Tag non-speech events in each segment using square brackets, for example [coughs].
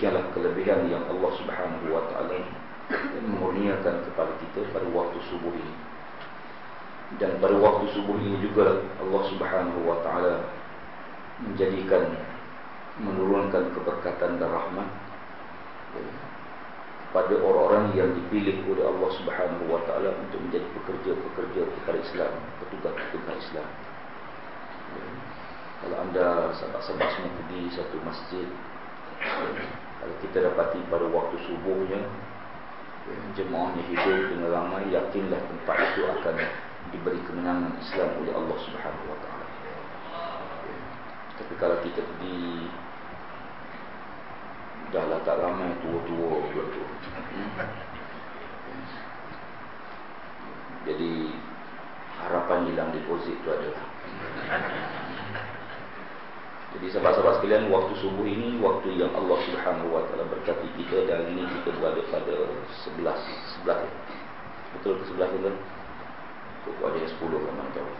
Demikianlah kelebihan yang Allah Subhanahu wa taala mengurniakan kepada kita pada waktu subuh ini. Dan pada waktu subuh ini juga Allah Subhanahu wa taala menjadikan menurunkan keberkatan dan rahmat pada orang-orang yang dipilih oleh Allah Subhanahu wa taala untuk menjadi pekerja-pekerja kepada Islam, petugas-petugas Islam. Kalau anda sahabat-sahabat semua pergi satu masjid kalau kita dapati pada waktu subuhnya jemaahnya hidup dengan ramai yakinlah tempat itu akan diberi kemenangan Islam oleh Allah Subhanahu wa taala. Tapi kalau kita pergi Dah lah tak ramai tua-tua tu. Jadi Harapan hilang deposit tu adalah Jadi sahabat-sahabat sekalian Waktu subuh ini Waktu yang Allah subhanahu wa ta'ala berkati kita Dan ini kita berada pada Sebelah Sebelah Betul ke sebelah tu kan Kok ada yang sepuluh kan mana tahu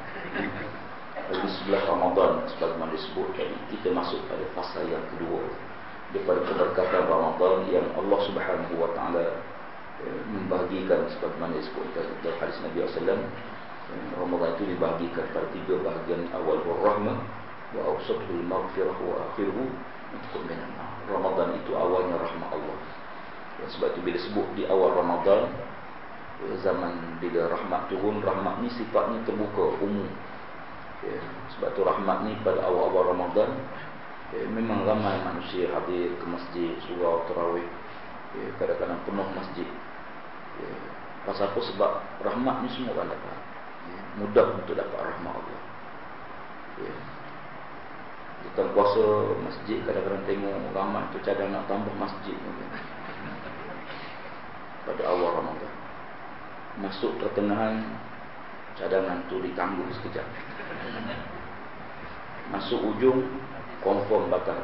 Hari sebelah Ramadan Sebagaimana tadi Kita masuk pada fasa yang kedua daripada keberkatan Ramadan yang Allah Subhanahu wa taala eh, membahagikan sebagaimana disebut dalam hadis Nabi sallallahu eh, Ramadan itu dibahagikan pada tiga bahagian awal rahmah wa awsatul maghfirah wa akhiruhu untuk minan Ramadan itu awalnya rahmat Allah. Ya, sebab itu bila sebut di awal Ramadan zaman bila rahmat turun rahmat ni sifatnya terbuka umum. Ya, sebab itu rahmat ni pada awal-awal Ramadan ya, memang ramai manusia hadir ke masjid surau terawih. Ya, kadang-kadang penuh masjid. Ya, pasal apa? Sebab rahmat ni semua orang dapat. Ya, mudah untuk dapat rahmat Allah. Ya. Kita puasa masjid kadang-kadang tengok ramai tu cadang nak tambah masjid. Pada awal Ramadan. Masuk pertengahan cadangan tu ditangguh sekejap. Masuk ujung confirm batal.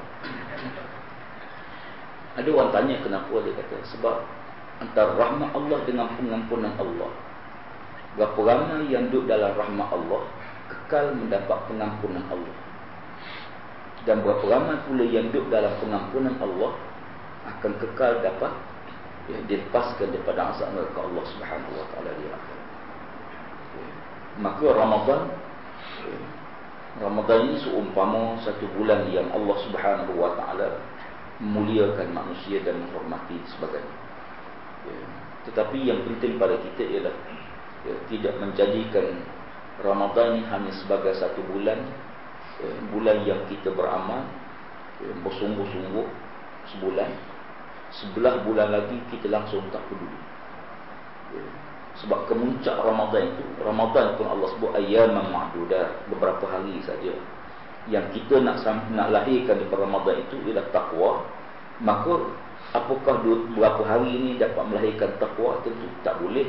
Ada orang tanya kenapa dia kata sebab antara rahmat Allah dengan pengampunan Allah berapa ramai yang duduk dalam rahmat Allah kekal mendapat pengampunan Allah dan berapa ramai pula yang duduk dalam pengampunan Allah akan kekal dapat ya, dilepaskan daripada azab neraka Allah Subhanahu wa taala di akhirat ya. maka Ramadan ya, Ramadan ini seumpama satu bulan yang Allah Subhanahu wa taala memuliakan manusia dan menghormati sebagainya. Ya. Tetapi yang penting pada kita ialah ya, tidak menjadikan Ramadan ini hanya sebagai satu bulan bulan yang kita beramal ya, bersungguh-sungguh sebulan sebelah bulan lagi kita langsung tak peduli. Ya. Sebab kemuncak Ramadan itu Ramadan pun Allah sebut ayyaman ma'dudat Beberapa hari saja Yang kita nak nak lahirkan di Ramadan itu Ialah taqwa Maka apakah dua, berapa hari ini dapat melahirkan takwa tentu tak boleh.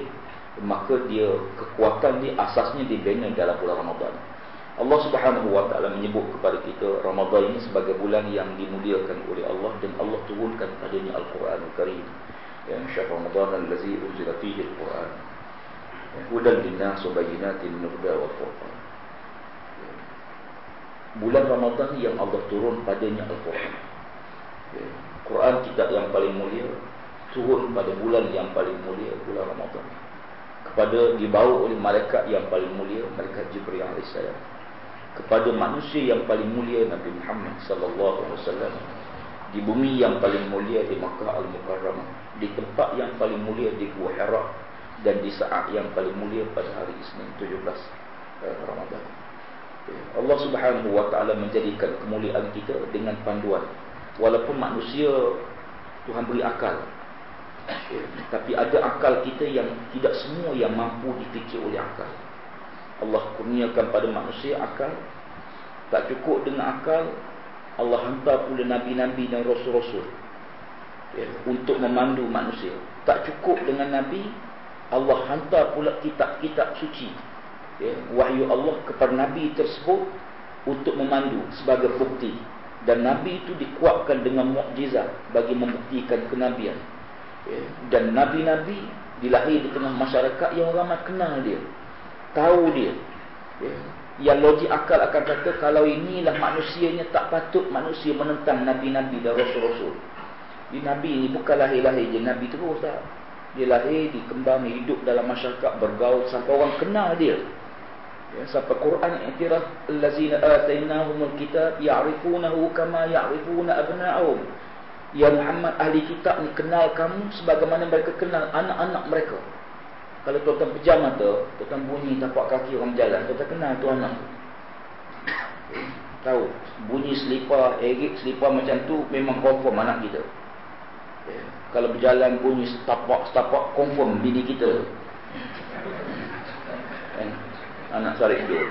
Maka dia kekuatan dia asasnya dibina dalam bulan Ramadan. Allah Subhanahu wa taala menyebut kepada kita Ramadan ini sebagai bulan yang dimuliakan oleh Allah dan Allah turunkan padanya Al-Quran Al-Karim. Ya, syahr Ramadan allazi unzila fihi Al-Quran. Ya, hudan linnas wa bayyinatin min al-huda wal furqan. Ya. Bulan Ramadan yang Allah turun padanya Al-Quran. Ya. Quran kitab yang paling mulia turun pada bulan yang paling mulia bulan Ramadan kepada dibawa oleh malaikat yang paling mulia malaikat Jibril alaihissalam kepada manusia yang paling mulia Nabi Muhammad sallallahu alaihi wasallam. Di bumi yang paling mulia di Makkah Al-Mukarramah di tempat yang paling mulia di Gua Hira dan di saat yang paling mulia pada hari Isnin 17 eh, Ramadan. Allah Subhanahu wa taala menjadikan kemuliaan kita dengan panduan. Walaupun manusia Tuhan beri akal. Ya, tapi ada akal kita yang tidak semua yang mampu difikir oleh akal Allah kurniakan pada manusia akal tak cukup dengan akal Allah hantar pula nabi-nabi dan rasul-rasul ya, untuk memandu manusia tak cukup dengan nabi Allah hantar pula kitab-kitab suci ya, wahyu Allah kepada nabi tersebut untuk memandu sebagai bukti dan Nabi itu dikuatkan dengan mukjizat bagi membuktikan kenabian. Ya. Dan Nabi-Nabi dilahir di tengah masyarakat yang ramai kenal dia. Tahu dia. Ya. Yang logik akal akan kata kalau inilah manusianya tak patut manusia menentang Nabi-Nabi dan Rasul-Rasul. Di Nabi ini bukan lahir-lahir je. Nabi terus tak. Dia lahir, dikembang, hidup dalam masyarakat, bergaul sampai orang kenal dia. Ya, sampai Quran iktiraf allazina atainahumul kitab ya'rifunahu kama ya'rifuna abna'ahum. Ya Muhammad ahli kitab ni kenal kamu sebagaimana mereka kenal anak-anak mereka. Kalau tuan-tuan pejam mata, tuan bunyi tapak kaki orang jalan, tuan kenal tu anak. Tahu, bunyi selipar, erik selipar macam tu memang confirm anak kita. Ya. Kalau berjalan bunyi setapak-setapak confirm bini kita. Ya anak Sarif Dul.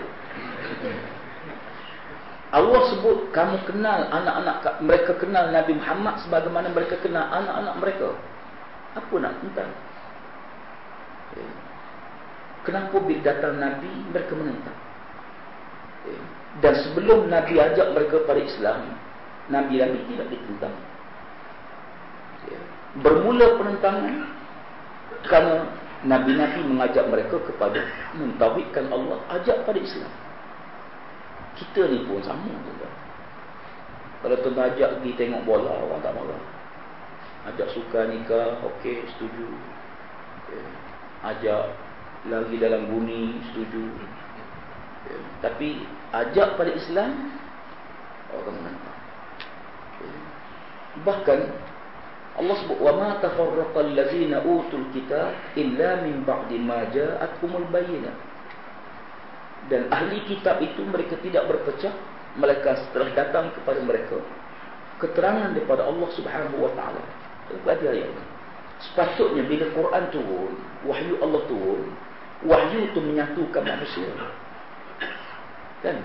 Allah sebut kamu kenal anak-anak mereka kenal Nabi Muhammad sebagaimana mereka kenal anak-anak mereka. Apa nak tentang? Eh, kenapa bila datang Nabi mereka menentang? Eh, dan sebelum Nabi ajak mereka pada Islam, Nabi-Nabi tidak ditentang. Eh, bermula penentangan kerana Nabi-Nabi mengajak mereka kepada mentauhidkan Allah, ajak pada Islam. Kita ni pun sama juga. Kalau tuan ajak pergi tengok bola, orang tak marah. Ajak suka nikah, okey, setuju. Okay. Ajak lagi dalam bumi, setuju. Okay. Tapi ajak pada Islam, orang menentang. Okay. Bahkan Allah sebut wa ma tafarraqal ladzina utul kitab illa min ba'di ma ja'atkumul bayyinah. Dan ahli kitab itu mereka tidak berpecah melainkan setelah datang kepada mereka keterangan daripada Allah Subhanahu wa taala. Pada ayat ini. Sepatutnya bila Quran turun, wahyu Allah turun, wahyu itu menyatukan manusia. Kan?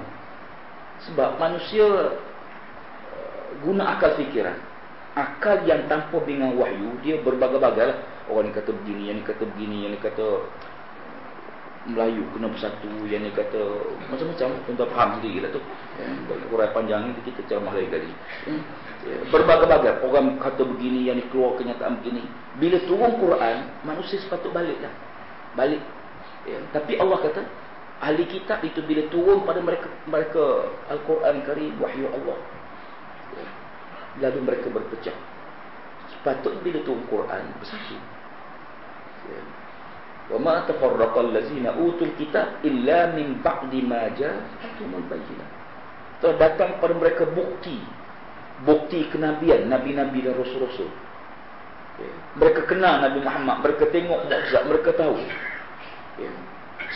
Sebab manusia uh, guna akal fikiran akal yang tanpa dengan wahyu dia berbagai-bagai lah. orang ni kata begini yang ni kata begini yang ni kata Melayu kena bersatu yang ni kata macam-macam. Tuan-tuan faham sendiri lah tu. Ya, kurai panjang ni kita ceramah lagi kali ya, berbagai-bagai. Orang kata begini yang keluar kenyataan begini. Bila turun Quran manusia sepatut balik lah balik. Ya, tapi Allah kata ahli kitab itu bila turun pada mereka mereka Al-Quran Karim wahyu Allah. Ya, lalu mereka berpecah. Sepatutnya bila turun Quran bersatu. Ya. Ma tafarraqal ladzina utul kitab illa min ba'di ma ja'atumul bayyinah. Telah datang kepada mereka bukti bukti kenabian nabi-nabi dan rasul-rasul. Ya. Mereka kenal Nabi Muhammad, mereka tengok mukjizat, mereka tahu. Ya.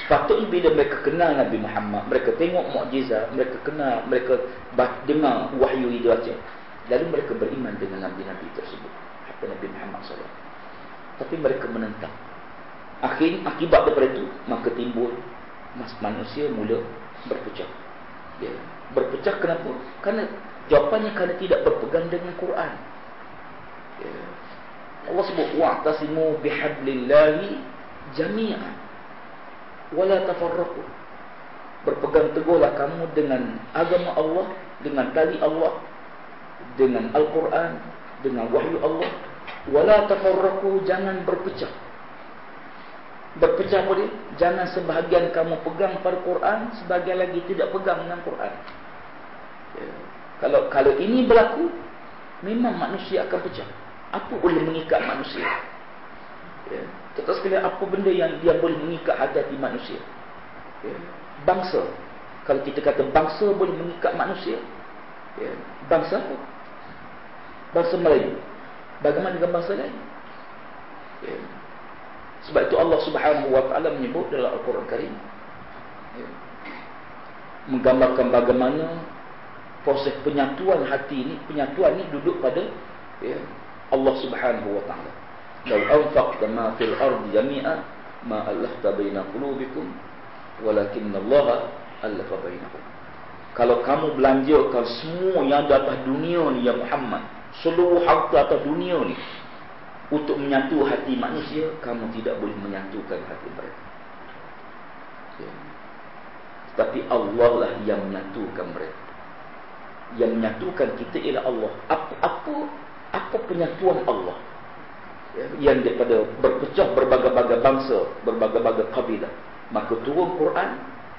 Sepatutnya bila mereka kenal Nabi Muhammad, mereka tengok mukjizat, mereka kenal, mereka dengar wahyu itu aja. Lalu mereka beriman dengan Nabi-Nabi tersebut. Kata Nabi Muhammad SAW. Tapi mereka menentang. Akhir, akibat daripada itu, maka timbul manusia mula berpecah. Ya. Berpecah kenapa? Karena jawapannya kerana tidak berpegang dengan Quran. Allah sebut wa'tasimu bihablillahi jami'an wala tafarraqu berpegang teguhlah kamu dengan agama Allah dengan tali Allah dengan Al-Quran dengan wahyu Allah wala tafarraqu jangan berpecah berpecah boleh jangan sebahagian kamu pegang pada Quran sebahagian lagi tidak pegang dengan Quran ya. kalau kalau ini berlaku memang manusia akan pecah apa boleh mengikat manusia ya. tetap sekali apa benda yang dia boleh mengikat hati manusia ya. bangsa kalau kita kata bangsa boleh mengikat manusia ya. bangsa apa bangsa Melayu bagaimana dengan bangsa lain ya. Sebab itu Allah Subhanahu wa taala menyebut dalam Al-Quran Karim ya, menggambarkan bagaimana proses penyatuan hati ini, penyatuan ini duduk pada ya, Allah Subhanahu wa taala. Law anfaqta ma fil ardi jami'a ma allafta baina qulubikum walakin Allah allafa bainakum. Kalau kamu belanjakan semua yang ada atas dunia ni ya Muhammad, seluruh harta atas dunia ni untuk menyatu hati manusia kamu tidak boleh menyatukan hati mereka. Ya. tapi Allah lah yang menyatukan mereka. Yang menyatukan kita ialah Allah. Apa apa apa penyatuan Allah? Ya. yang daripada berpecah berbagai-bagai bangsa berbagai-bagai kabilah. Maka turun Quran.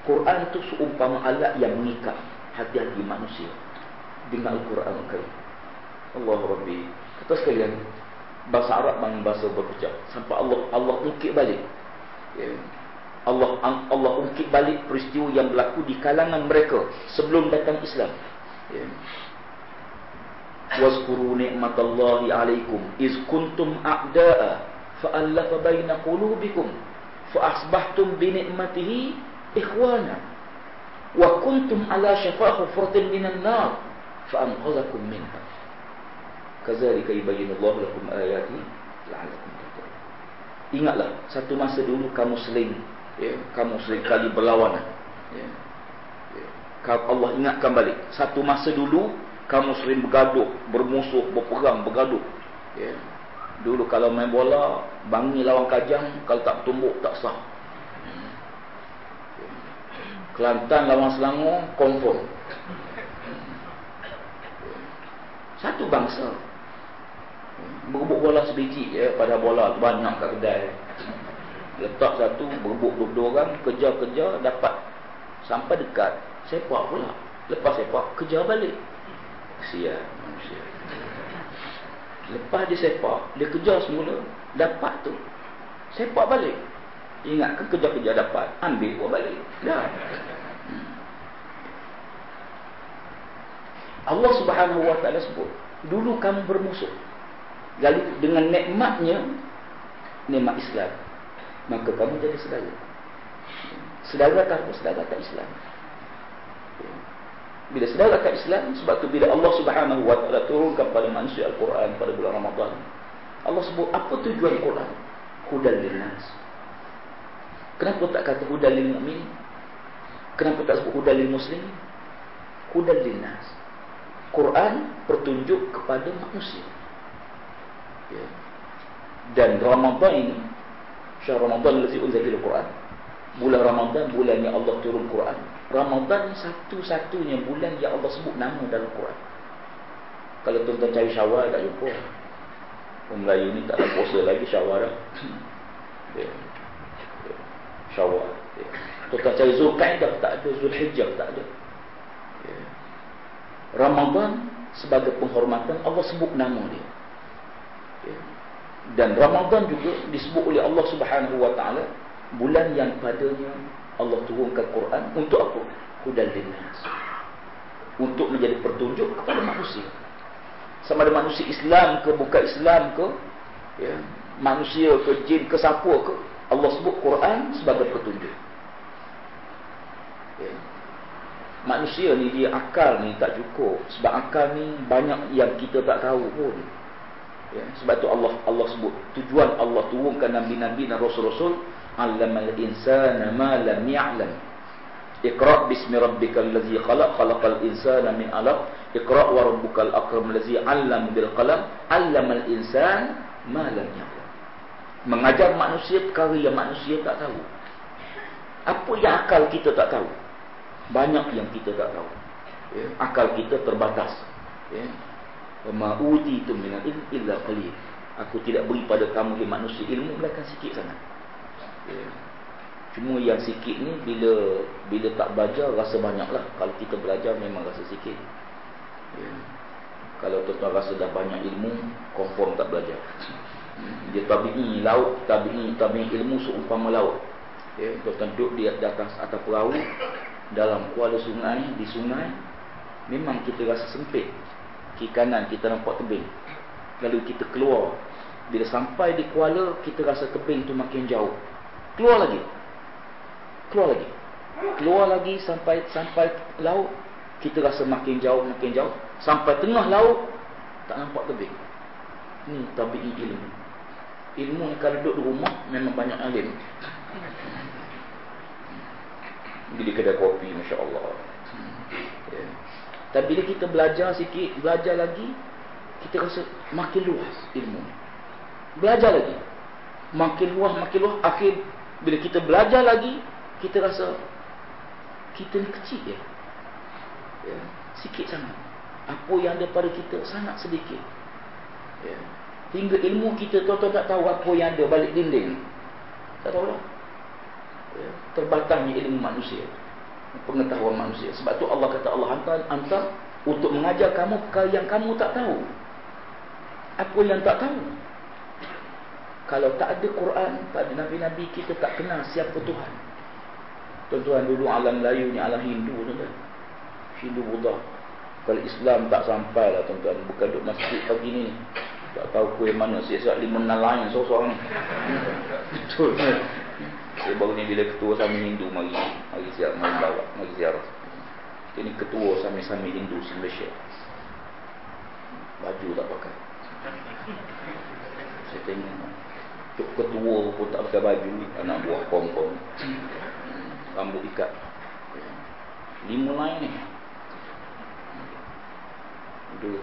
Quran itu seumpama alat yang mengikat hati-hati manusia. Dengan Al-Quran Allah Rabbi. Kata sekalian bahasa Arab dan bahasa berpecah sampai Allah Allah ungkit balik. Ya. Allah Allah ungkit balik peristiwa yang berlaku di kalangan mereka sebelum datang Islam. Ya. wazkuru ni'matallahi alaikum. Iz kuntum a'da'a fa'allafa baina qulubikum. Fa'asbahtum bi ni'matihi ikhwana. Wa kuntum ala shafa hufratin minan nar fa'anqadhakum minha kadzalika yubayyinullahu lakum ayati la'allakum tahtadun ingatlah satu masa dulu kamu seling ya kamu sering kali berlawanan ya. Ya. Allah ingatkan balik. Satu masa dulu kamu sering bergaduh bermusuh berperang bergaduh. Ya. Dulu kalau main bola bangi lawan kajang kalau tak tumbuk tak sah. Kelantan lawan Selangor confirm. Satu bangsa berebut bola sebiji ya pada bola banyak kat kedai. Letak satu berebut dua-dua orang kejar-kejar dapat. Sampai dekat sepak pula lepas sepak kejar balik. Kesian manusia. Lepas dia sepak dia kejar semula dapat tu. Sepak balik. Ingat ke kejar-kejar dapat? Ambil pun balik. Dah. Hmm. Allah subhanahu wa ta'ala sebut dulu kamu bermusuh Lalu dengan nikmatnya nikmat Islam maka kamu jadi. Saudara tak apa saudara tak Islam. Bila saudara tak Islam sebab tu bila Allah Subhanahu wa taala turunkan pada manusia Al-Quran pada bulan Ramadan. Allah sebut apa tujuan Quran? Hudal linnas. Kenapa tak kata hudal lil mu'min? Kenapa tak sebut hudal lil muslim? Hudal linnas. Quran bertunjuk kepada manusia. Ya. Dan Ramadan ini Syahr Ramadan Lazi Unzahil Quran Bulan Ramadan Bulan yang Allah turun Quran Ramadan satu-satunya bulan Yang Allah sebut nama dalam Quran Kalau tuan-tuan cari syawal Tak jumpa Orang Melayu ni tak ada puasa lagi syawal [coughs] ya. ya. Syawal ya. Tuan-tuan cari Zulqaidah Tak ada Zulhijjah Tak ada ya. Ramadan Sebagai penghormatan Allah sebut nama dia dan Ramadan juga disebut oleh Allah Subhanahu wa taala bulan yang padanya Allah turunkan Quran untuk apa? Hudal linnas. Untuk menjadi petunjuk kepada manusia. Sama ada manusia Islam ke bukan Islam ke ya, manusia ke jin ke siapa ke Allah sebut Quran sebagai petunjuk. Ya. Manusia ni dia akal ni tak cukup sebab akal ni banyak yang kita tak tahu pun. Ya, sebab tu Allah Allah sebut tujuan Allah turunkan nabi-nabi dan rasul-rasul allamal insana ma lam ya'lam. Iqra bismi rabbikal ladzi khalaq khalaqal insana min 'alaq. Iqra wa rabbukal akram ladzi 'allama bil qalam 'allamal insana malam ya'lam. Mengajar manusia perkara yang manusia tak tahu. Apa yang akal kita tak tahu? Banyak yang kita tak tahu. Ya, akal kita terbatas. Ya. Ma utitu min ilm illa qalil. Aku tidak beri pada kamu yang manusia ilmu melainkan sikit sangat. Cuma yang sikit ni bila bila tak belajar rasa banyaklah. Kalau kita belajar memang rasa sikit. Kalau tuan-tuan rasa dah banyak ilmu, confirm tak belajar. Dia tabi'i laut, tabi'i tabi'i ilmu seumpama laut. Tuan-tuan duduk di atas atas perahu dalam kuala sungai, di sungai, memang kita rasa sempit. Kiri kanan kita nampak tebing. Lalu kita keluar. Bila sampai di kuala, kita rasa tebing tu makin jauh. Keluar lagi. Keluar lagi. Keluar lagi sampai sampai laut, kita rasa makin jauh, makin jauh. Sampai tengah laut, tak nampak tebing. Ni tabi'i ilmu. Ilmu ni kalau duduk di rumah, memang banyak alim. Di kedai kopi, Masya Allah. Ya. Tapi bila kita belajar sikit, belajar lagi, kita rasa makin luas ilmu. Belajar lagi. Makin luas, makin luas. Akhir, bila kita belajar lagi, kita rasa kita ni kecil ya. ya. Sikit sangat. Apa yang ada pada kita sangat sedikit. Ya. Hingga ilmu kita tuan-tuan tak tahu apa yang ada balik dinding. Tak tahu lah ya, terbatasnya ilmu manusia pengetahuan manusia. Sebab tu Allah kata Allah hantar hantar untuk mengajar kamu perkara yang kamu tak tahu. Apa yang tak tahu? Kalau tak ada Quran tak ada Nabi-Nabi kita tak kenal siapa Tuhan. Tuan-tuan dulu alam Melayu ni alam Hindu tuan-tuan. Hindu Buddha. Kalau Islam tak sampai lah tuan-tuan. Bukan duduk masjid pagi ni. Tak tahu kuih mana siap-siap lima enam lain seorang-seorang [laughs] betul. saya baru ni bila ketua Sami Hindu mari mari siap mari bawa mari ziarah. Ini ketua Sami-Sami Hindu di Malaysia. Baju tak pakai. Saya tengok ketua pun tak pakai baju Anak buah kompon Rambut ikat Lima lain ni Dua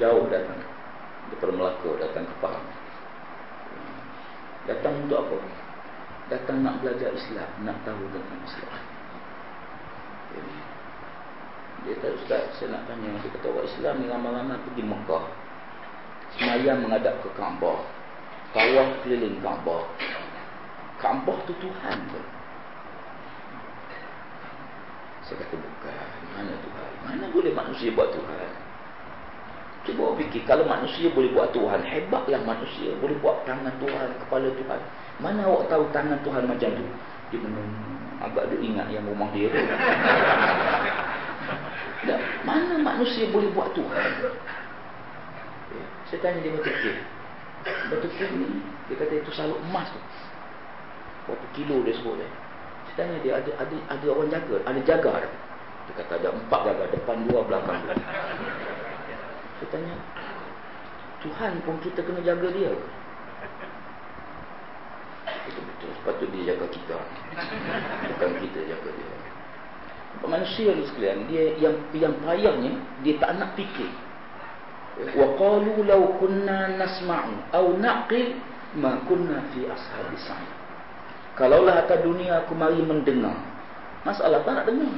Jauh datang Daripada Melaka datang ke Pahang Datang untuk apa? Datang nak belajar Islam, nak tahu tentang Islam. Dia kata, Ustaz, saya nak tanya, dia kata, orang Islam ni lama-lama pergi Mekah. Semayang menghadap ke Kaabah. Tawah keliling Kaabah. Kaabah tu Tuhan tu. Saya kata, bukan. Mana Tuhan? Mana boleh manusia buat Tuhan? Cuba fikir, kalau manusia boleh buat Tuhan, hebatlah manusia. Boleh buat tangan Tuhan, kepala Tuhan. Mana awak tahu tangan Tuhan macam tu? Dia menung, agak dia ingat yang rumah dia tu. [laughs] Tak, mana manusia boleh buat Tuhan? Eh, saya tanya dia betul ke? Betul ke ni? Dia kata itu salut emas tu. Berapa kilo dia sebut dia. Saya tanya dia, ada ada ada orang jaga? Ada jaga dia? Dia kata ada empat jaga, depan dua, belakang dua. [laughs] Saya tanya, Tuhan pun kita kena jaga dia Betul-betul. Sepatut dia jaga kita. Bukan kita jaga dia. Manusia ni sekalian, dia yang yang payahnya, dia tak nak fikir. Law kunna nasma'u aw naqil ma kunna fi ashabi sa'i. Kalaulah atas dunia aku mari mendengar. Masalah tak nak dengar.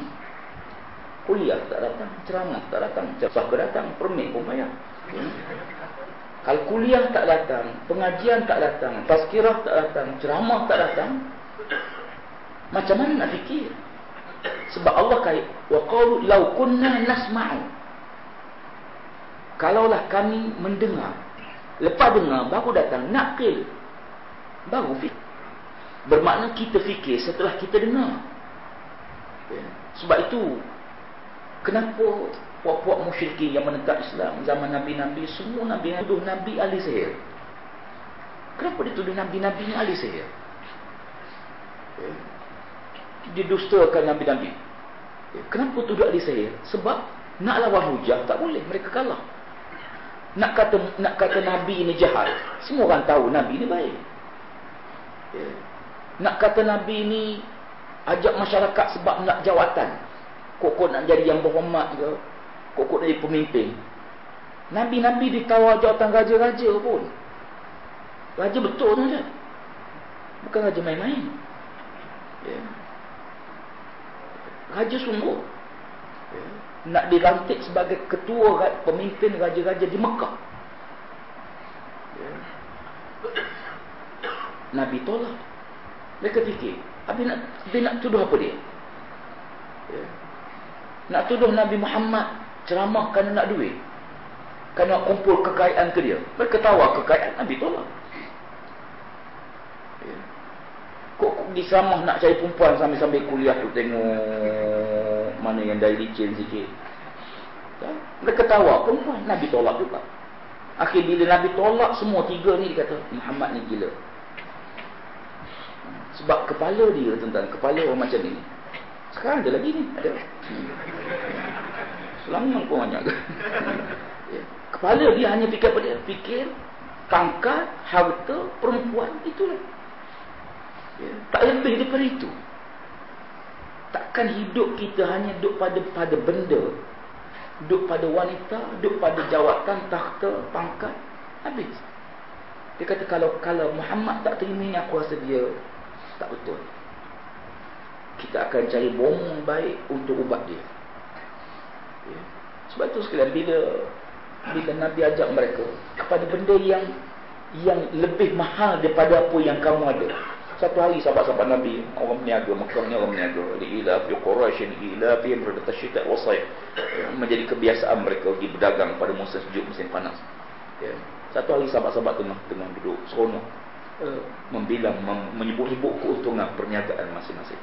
Kuliah tak datang, ceramah tak datang, cepat datang, permit pun bayar. Kalau kuliah tak datang, pengajian tak datang, tazkirah tak datang, ceramah tak datang, macam mana nak fikir? Sebab Allah kait wa qalu law kunna nasma'u. Kalaulah kami mendengar, lepas dengar baru datang naqil. Baru fikir. Bermakna kita fikir setelah kita dengar. Ya. Sebab itu kenapa puak-puak musyrikin yang menentang Islam zaman Nabi-Nabi semua Nabi tuduh Nabi ahli sihir kenapa dia tuduh Nabi-Nabi ni ahli sihir eh? didustakan Nabi-Nabi eh? kenapa tuduh ahli sihir sebab nak lawan hujah tak boleh mereka kalah nak kata nak kata Nabi ni jahat semua orang tahu Nabi ni baik eh? nak kata Nabi ni ajak masyarakat sebab nak jawatan kok nak jadi yang berhormat ke Kokok jadi pemimpin. Nabi-nabi ditawar jawatan raja-raja pun. Raja betul tu je. Bukan raja main-main. Ya. Raja sungguh. Ya. Nak dilantik sebagai ketua pemimpin raja-raja di Mekah. Ya. Nabi tolak. Mereka fikir. Habis nak, habis nak tuduh apa dia? Ya. Nak tuduh Nabi Muhammad ceramah kerana nak duit. Kerana kumpul kekayaan ke dia. Mereka tahu kekayaan Nabi tolak. Ya. Kok disamah nak cari perempuan sambil-sambil kuliah tu tengok mana yang dari licin sikit. Ya. Mereka tahu perempuan. Nabi tolak juga. Akhir bila Nabi tolak semua tiga ni dia kata Muhammad ni gila. Sebab kepala dia tentang kepala orang macam ni. Sekarang ada lagi ni. Ada. Selama pun banyak. ya. Kepala dia hanya fikir apa dia? Fikir pangkat, harta, perempuan. Itulah. Ya. Tak lebih daripada itu. Takkan hidup kita hanya duduk pada pada benda. Duduk pada wanita, duduk pada jawatan, takhta, pangkat. Habis. Dia kata kalau kalau Muhammad tak terima ini aku rasa dia tak betul. Kita akan cari bom baik untuk ubat dia. Sebab itu sekalian bila bila Nabi ajak mereka kepada benda yang yang lebih mahal daripada apa yang kamu ada. Satu hari sahabat-sahabat Nabi orang berniaga, Mekah ni orang berniaga. Di ila fi Quraisy ila fi murdat asyita wa sayf. Menjadi kebiasaan mereka pergi berdagang pada musim sejuk, musim panas. Ya. Satu hari sahabat-sahabat tengah tengah duduk seronok uh, membilang menyebut-nyebut keuntungan perniagaan masing-masing.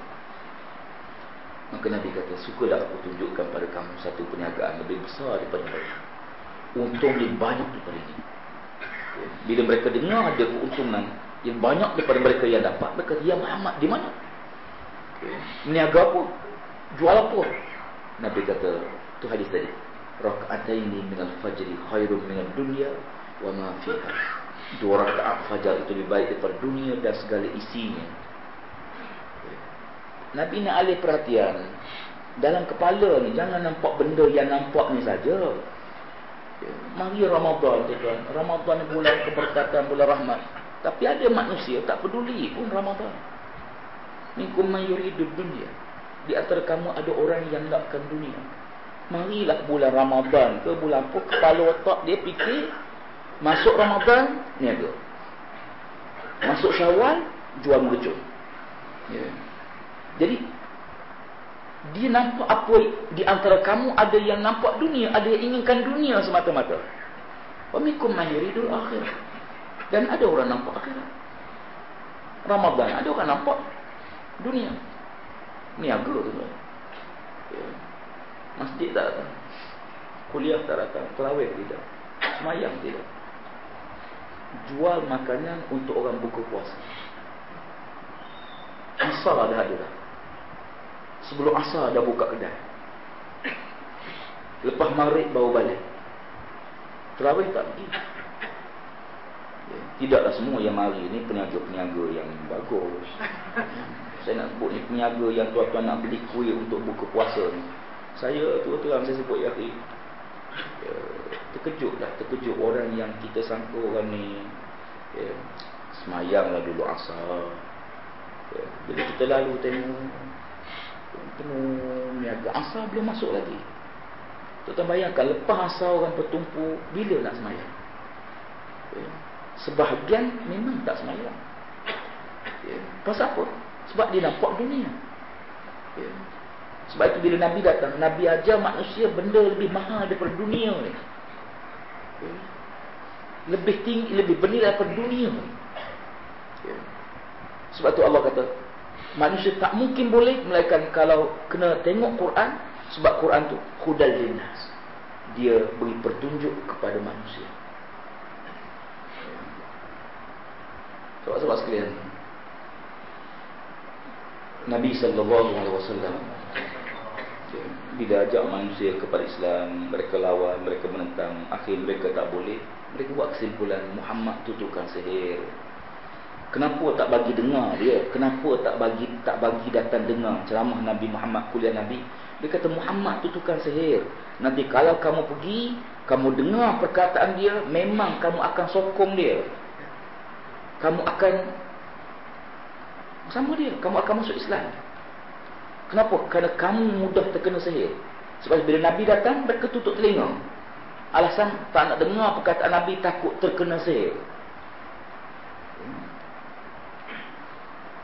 Maka Nabi kata, sukalah aku tunjukkan pada kamu satu perniagaan lebih besar daripada mereka. Untung lebih banyak daripada ini. Bila mereka dengar ada keuntungan yang banyak daripada mereka yang dapat, mereka Ya Muhammad, di mana? Meniaga apa? Jual apa? Nabi kata, tu hadis tadi. Raka'ataini minal fajri khairun minal dunya wa ma fiha dua rakaat fajar itu lebih baik daripada dunia dan segala isinya. Nabi nak alih perhatian dalam kepala ni jangan nampak benda yang nampak ni saja. Mari Ramadan tuan. Ramadan ni bulan keberkatan, bulan rahmat. Tapi ada manusia tak peduli pun Ramadan. Minkum man yuridu dunia. Di antara kamu ada orang yang nakkan dunia. Marilah bulan Ramadan ke bulan apa kepala otak dia fikir Masuk Ramadan, niaga. Masuk Syawal, jual mercun. Ya. Jadi, dia nampak apa di antara kamu ada yang nampak dunia, ada yang inginkan dunia semata-mata. Wamikum mahiridul akhir. Dan ada orang nampak akhirat. Ramadan, ada orang nampak dunia. Niaga tu. Ya. Masjid tak datang. Kuliah tak datang. Terawih tidak. Semayang tidak jual makanan untuk orang buka puasa. Asar dah ada dah. Sebelum asar dah buka kedai. Lepas maghrib baru balik. Terawih tak pergi. Ya, tidaklah semua yang mari ni peniaga-peniaga yang bagus. Saya nak sebut ni peniaga yang tuan-tuan nak beli kuih untuk buka puasa ni. Saya tu terang saya sebut ya, ya terkejut lah terkejut orang yang kita sangka orang ni ya, semayang lah dulu asal ya, bila kita lalu tengok tengok niaga asal belum masuk lagi. Tuan bayangkan lepas asal orang bertumpu bila nak semayang? Ya, sebahagian memang tak semayang. Ya, pasal apa? sebab dia nampak dunia. Ya. sebab itu bila Nabi datang Nabi ajar manusia benda lebih mahal daripada dunia ni. Lebih tinggi lebih bernilai daripada dunia ya. sebab tu Allah kata manusia tak mungkin boleh melainkan kalau kena tengok Quran sebab Quran tu hudal linnas. Dia beri petunjuk kepada manusia. Sebab-sebab sekalian Nabi sallallahu alaihi wasallam bila ajak manusia kepada Islam mereka lawan mereka menentang akhir mereka tak boleh mereka buat kesimpulan Muhammad tu tukang sihir kenapa tak bagi dengar dia kenapa tak bagi tak bagi datang dengar ceramah Nabi Muhammad kuliah Nabi Dia kata Muhammad tu tukang sihir. Nanti kalau kamu pergi, kamu dengar perkataan dia, memang kamu akan sokong dia. Kamu akan sama dia, kamu akan masuk Islam. Kenapa? Kerana kamu mudah terkena sihir. Sebab bila Nabi datang, mereka tutup telinga. Alasan tak nak dengar perkataan Nabi takut terkena sihir.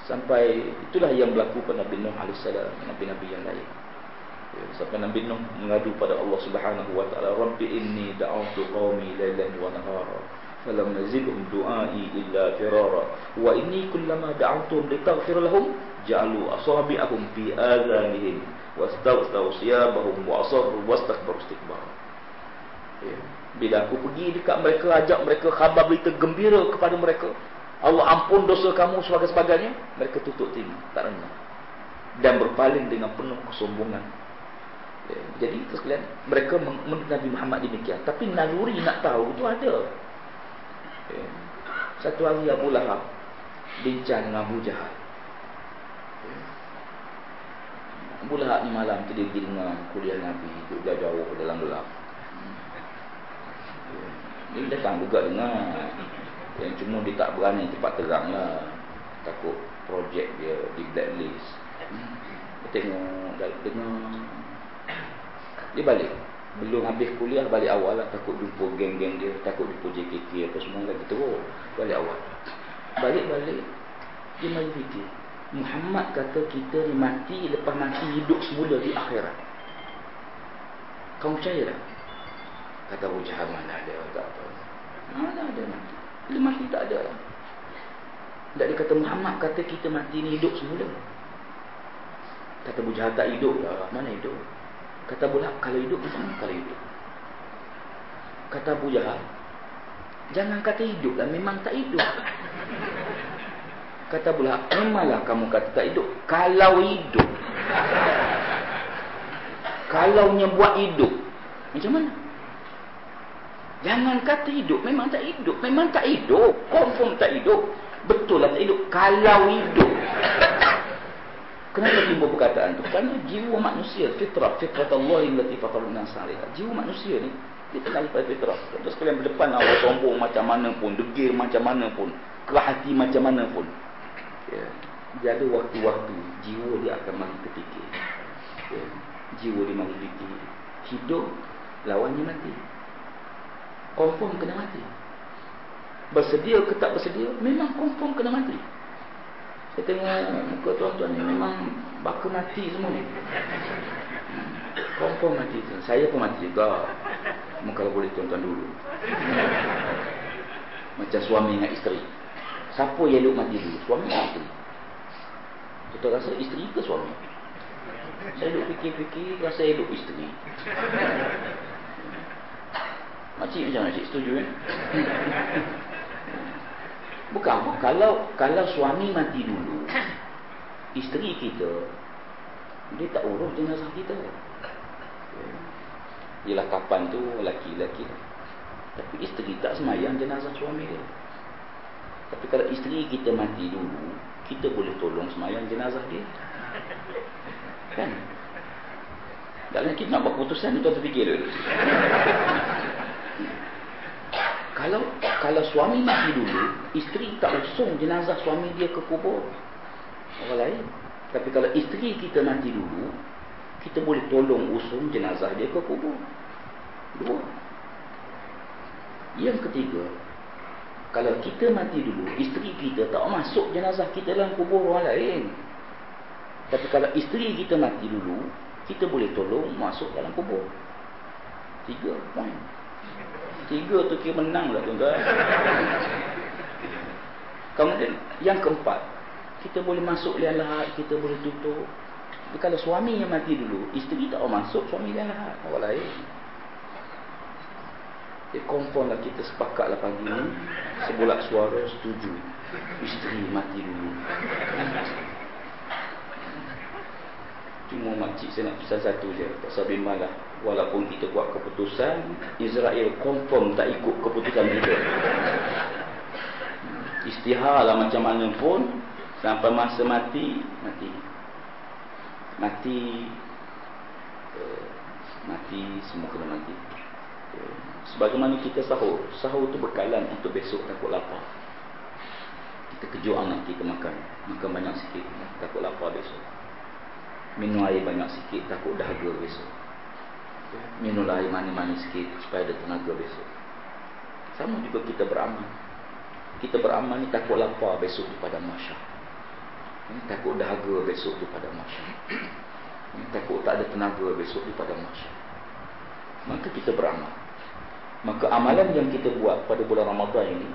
Sampai itulah yang berlaku pada Nabi Nuh AS, Nabi-Nabi yang lain. Ya, sampai Nabi Nuh mengadu pada Allah Subhanahu Wa Taala, Rabbi inni da'awtu qawmi laylan wa nahara. Falam nazidhum du'ai illa firara. Wa inni kullama da'awtum litaghfir lahum ja'alu asabi'ahum fi adhanihim wastawstaw siyabahum wa asarru wastakbaru istikbara. Ya. Bila aku pergi dekat mereka, ajak mereka khabar berita gembira kepada mereka. Allah ampun dosa kamu sebagai sebagainya. Mereka tutup telinga, tak dengar. Dan berpaling dengan penuh kesombongan. Ya. Jadi itu sekalian, mereka menurut Nabi Muhammad demikian. Tapi naluri nak tahu itu ada. Ya. Satu hari Abu Lahab bincang dengan Abu Jahal. Ya. Abu Lahab ni malam tu dia pergi dengar kuliah Nabi. Duduk jauh-jauh dalam gelap. Dia datang juga dengar Yang cuma dia tak berani cepat terang lah. Takut projek dia di blacklist. Dia tengok, dengar Dia balik. Belum habis kuliah balik awal lah. Takut jumpa geng-geng dia Takut jumpa JKK apa semua lagi. Teruk. Balik awal. Balik-balik Dia mari fikir. Muhammad kata kita ni mati Lepas mati hidup semula di akhirat. Kau percaya tak? Kata Abu Jahal mana ada tak apa. Mana ada mati. Bila mati tak ada. Tak dia kata Muhammad kata kita mati ni hidup semula. Kata Abu Jahal tak hidup lah. Mana hidup? Kata Abu Lahab kalau hidup macam mana kalau hidup? Kata Abu Jahal. Jangan kata hidup lah. Memang tak hidup. Kata Abu Lahab. Memanglah kamu kata tak hidup. Kalau hidup. Kalau buat hidup. Macam mana? Jangan kata hidup. Memang tak hidup. Memang tak hidup. Confirm tak hidup. Betul lah tak hidup. Kalau hidup. Kenapa timbul perkataan tu? Kerana jiwa manusia, fitrah, fitrah Allah yang lati fataruna salih. Jiwa manusia ni, dia kenal pada fitrah. Terus kalian berdepan awal sombong macam mana pun, degil macam mana pun, kerah hati macam mana pun. Ya. Dia ada waktu-waktu, jiwa dia akan mari terfikir. Ya. Jiwa dia mari fikir. Hidup, lawannya mati confirm kena mati. Bersedia ke tak bersedia, memang confirm kena mati. Saya tengok muka tuan-tuan ni memang baka mati semua ni. Confirm mati. Saya pun mati juga. Kalau boleh tuan-tuan dulu. Macam suami dengan isteri. Siapa yang duduk mati dulu? Suami atau isteri? Kita rasa isteri ke suami? Saya duduk fikir-fikir, rasa hidup isteri. Makcik macam makcik setuju kan? [laughs] Bukan apa. Kalau kalau suami mati dulu, [coughs] isteri kita, dia tak urus jenazah kita. Ialah kapan tu laki-laki. Tapi isteri tak semayang jenazah suami dia. Tapi kalau isteri kita mati dulu, kita boleh tolong semayang jenazah dia. Kan? Dalam kita nak buat keputusan, tuan terfikir dulu. [laughs] Kalau kalau suami mati dulu, isteri tak usung jenazah suami dia ke kubur. Orang lain. Tapi kalau isteri kita mati dulu, kita boleh tolong usung jenazah dia ke kubur. Dua. Yang ketiga, kalau kita mati dulu, isteri kita tak masuk jenazah kita dalam kubur orang lain. Tapi kalau isteri kita mati dulu, kita boleh tolong masuk dalam kubur. Tiga poin. Tiga tu kira menang lah tuan-tuan. Kemudian yang keempat, kita boleh masuk lian lahat, kita boleh tutup. Tapi kalau suami yang mati dulu, isteri tak mau masuk, suami lian lahat. Orang lain. Dia confirm lah kita sepakat lah pagi ni. Sebulat suara setuju. Isteri mati dulu. Cuma makcik saya nak pesan satu je. Pasal bimbang lah walaupun kita buat keputusan Israel confirm tak ikut keputusan kita istihar lah macam mana pun sampai masa mati mati mati Mati, semua kena mati. Ya. Sebagaimana kita sahur. Sahur tu bekalan untuk besok takut lapar. Kita kejut anak kita makan. Makan banyak sikit. Takut lapar besok. Minum air banyak sikit. Takut dahaga besok. Minum air manis-manis sikit. Supaya ada tenaga besok. Sama juga kita beramal. Kita beramal ni takut lapar besok di padang masyarakat. Takut dahaga besok di padang masyarakat. Takut tak ada tenaga besok di padang masyarakat. Maka kita beramal. Maka amalan yang kita buat pada bulan Ramadan ini.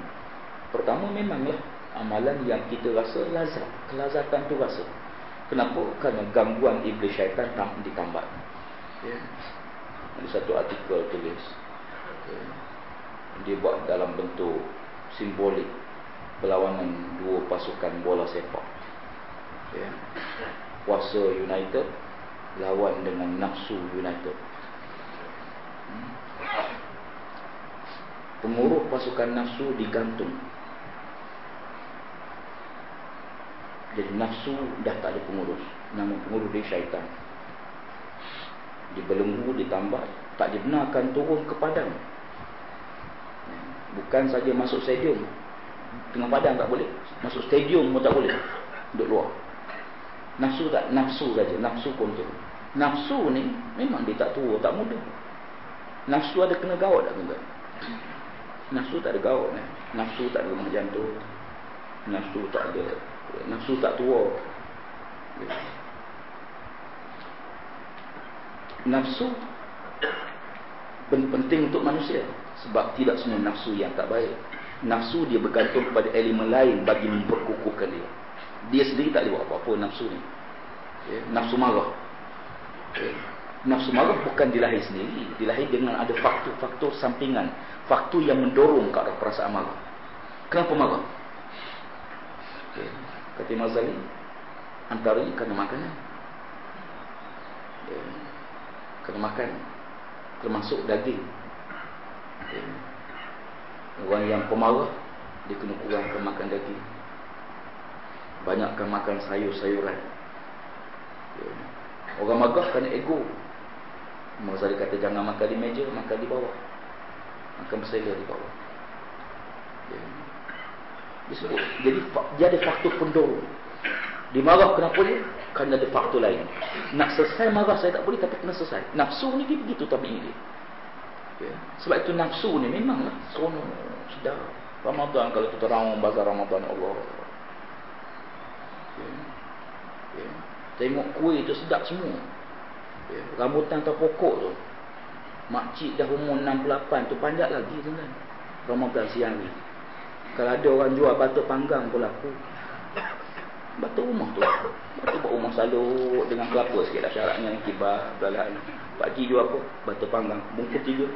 Pertama memanglah amalan yang kita rasa lazat. Kelazatan tu rasa. Kenapa? Kerana gangguan iblis syaitan tak ditambah. Ya. Ada satu artikel tulis. Ya. Dia buat dalam bentuk simbolik perlawanan dua pasukan bola sepak ya. Kuasa United lawan dengan nafsu United. Hmm. Pengurus pasukan nafsu digantung. Jadi nafsu dah tak ada pengurus. Nama pengurus dia syaitan. Dibelenggu, ditambah. Tak dibenarkan turun ke padang. Bukan saja masuk stadium. Tengah padang tak boleh. Masuk stadium pun tak boleh. Duduk luar. Nafsu tak? Nafsu saja. Nafsu kontrol. Nafsu ni memang dia tak tua, tak muda. Nafsu ada kena gawat tak tuan Nafsu tak ada gawat. Eh? Nafsu tak ada rumah jantung. Nafsu tak ada. Nafsu tak tua. Nafsu penting untuk manusia. Sebab tidak semua nafsu yang tak baik. Nafsu dia bergantung kepada elemen lain bagi memperkukuhkan dia. Dia sendiri tak boleh buat apa-apa nafsu ni. Ya, nafsu marah. Ya, nafsu marah bukan dilahir sendiri. Dilahir dengan ada faktor-faktor sampingan. Faktor yang mendorong ke arah perasaan marah. Kenapa marah? Ya, kata Imam Zali, antaranya kerana makanan. Ya, kerana makan. Termasuk daging. Ya, orang yang pemarah, dia kena kurangkan makan daging. Banyakkan makan sayur-sayuran ya. Orang magah kan ego Masa dia kata jangan makan di meja Makan di bawah Makan berselah di bawah ya. Disebut Jadi dia ada faktor pendorong Dia marah kenapa dia? Kerana ada faktor lain Nak selesai marah saya tak boleh Tapi kena selesai Nafsu ni dia begitu tapi dia ya. Sebab itu nafsu ni memanglah Seronok Sedap Ramadan kalau kita orang bazar Ramadan Allah ya. Ya. Tengok kuih tu sedap semua ya. Rambutan atau pokok tu Makcik dah umur 68 tu panjat lagi tu kan Ramadan siang ni Kalau ada orang jual batu panggang pun laku Batu rumah tu Batu buat rumah salut dengan kelapa sikit lah syaratnya kibar belahan Pakcik jual apa? Batu panggang Bungkus tiga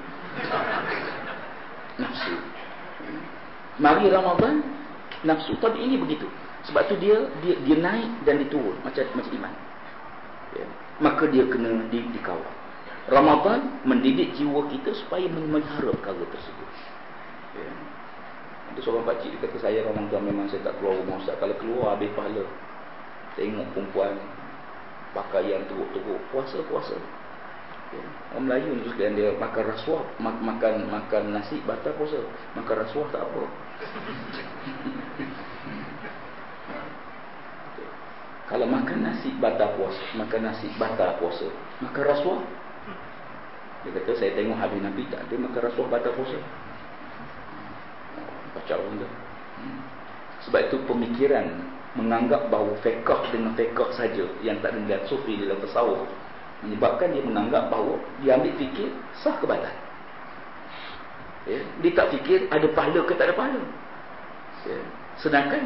Nafsu Mari Ramadan Nafsu tapi ini begitu sebab tu dia dia, dia naik dan diturun macam macam iman. Ya. Maka dia kena di, dikawal. Ramadan mendidik jiwa kita supaya memelihara perkara tersebut. Ya. Ada seorang pakcik dia kata saya Ramadan memang saya tak keluar rumah Ustaz. Kalau keluar habis pahala. Tengok perempuan pakaian teruk-teruk. Puasa-puasa. Ya. Orang Melayu ni sekalian dia makan rasuah. Mak makan makan nasi batal puasa. Makan rasuah tak apa. [laughs] Kalau makan nasi batal puasa, makan nasi batal puasa, makan rasuah. Dia kata saya tengok habis Nabi tak ada makan rasuah batal puasa. Kacau benda. Hmm. Sebab itu pemikiran menganggap bahawa fiqh dengan fiqh saja yang tak ada sufi dalam tasawuf menyebabkan dia menganggap bahawa dia ambil fikir sah ke batal. Ya, dia tak fikir ada pahala ke tak ada pahala. Ya. Sedangkan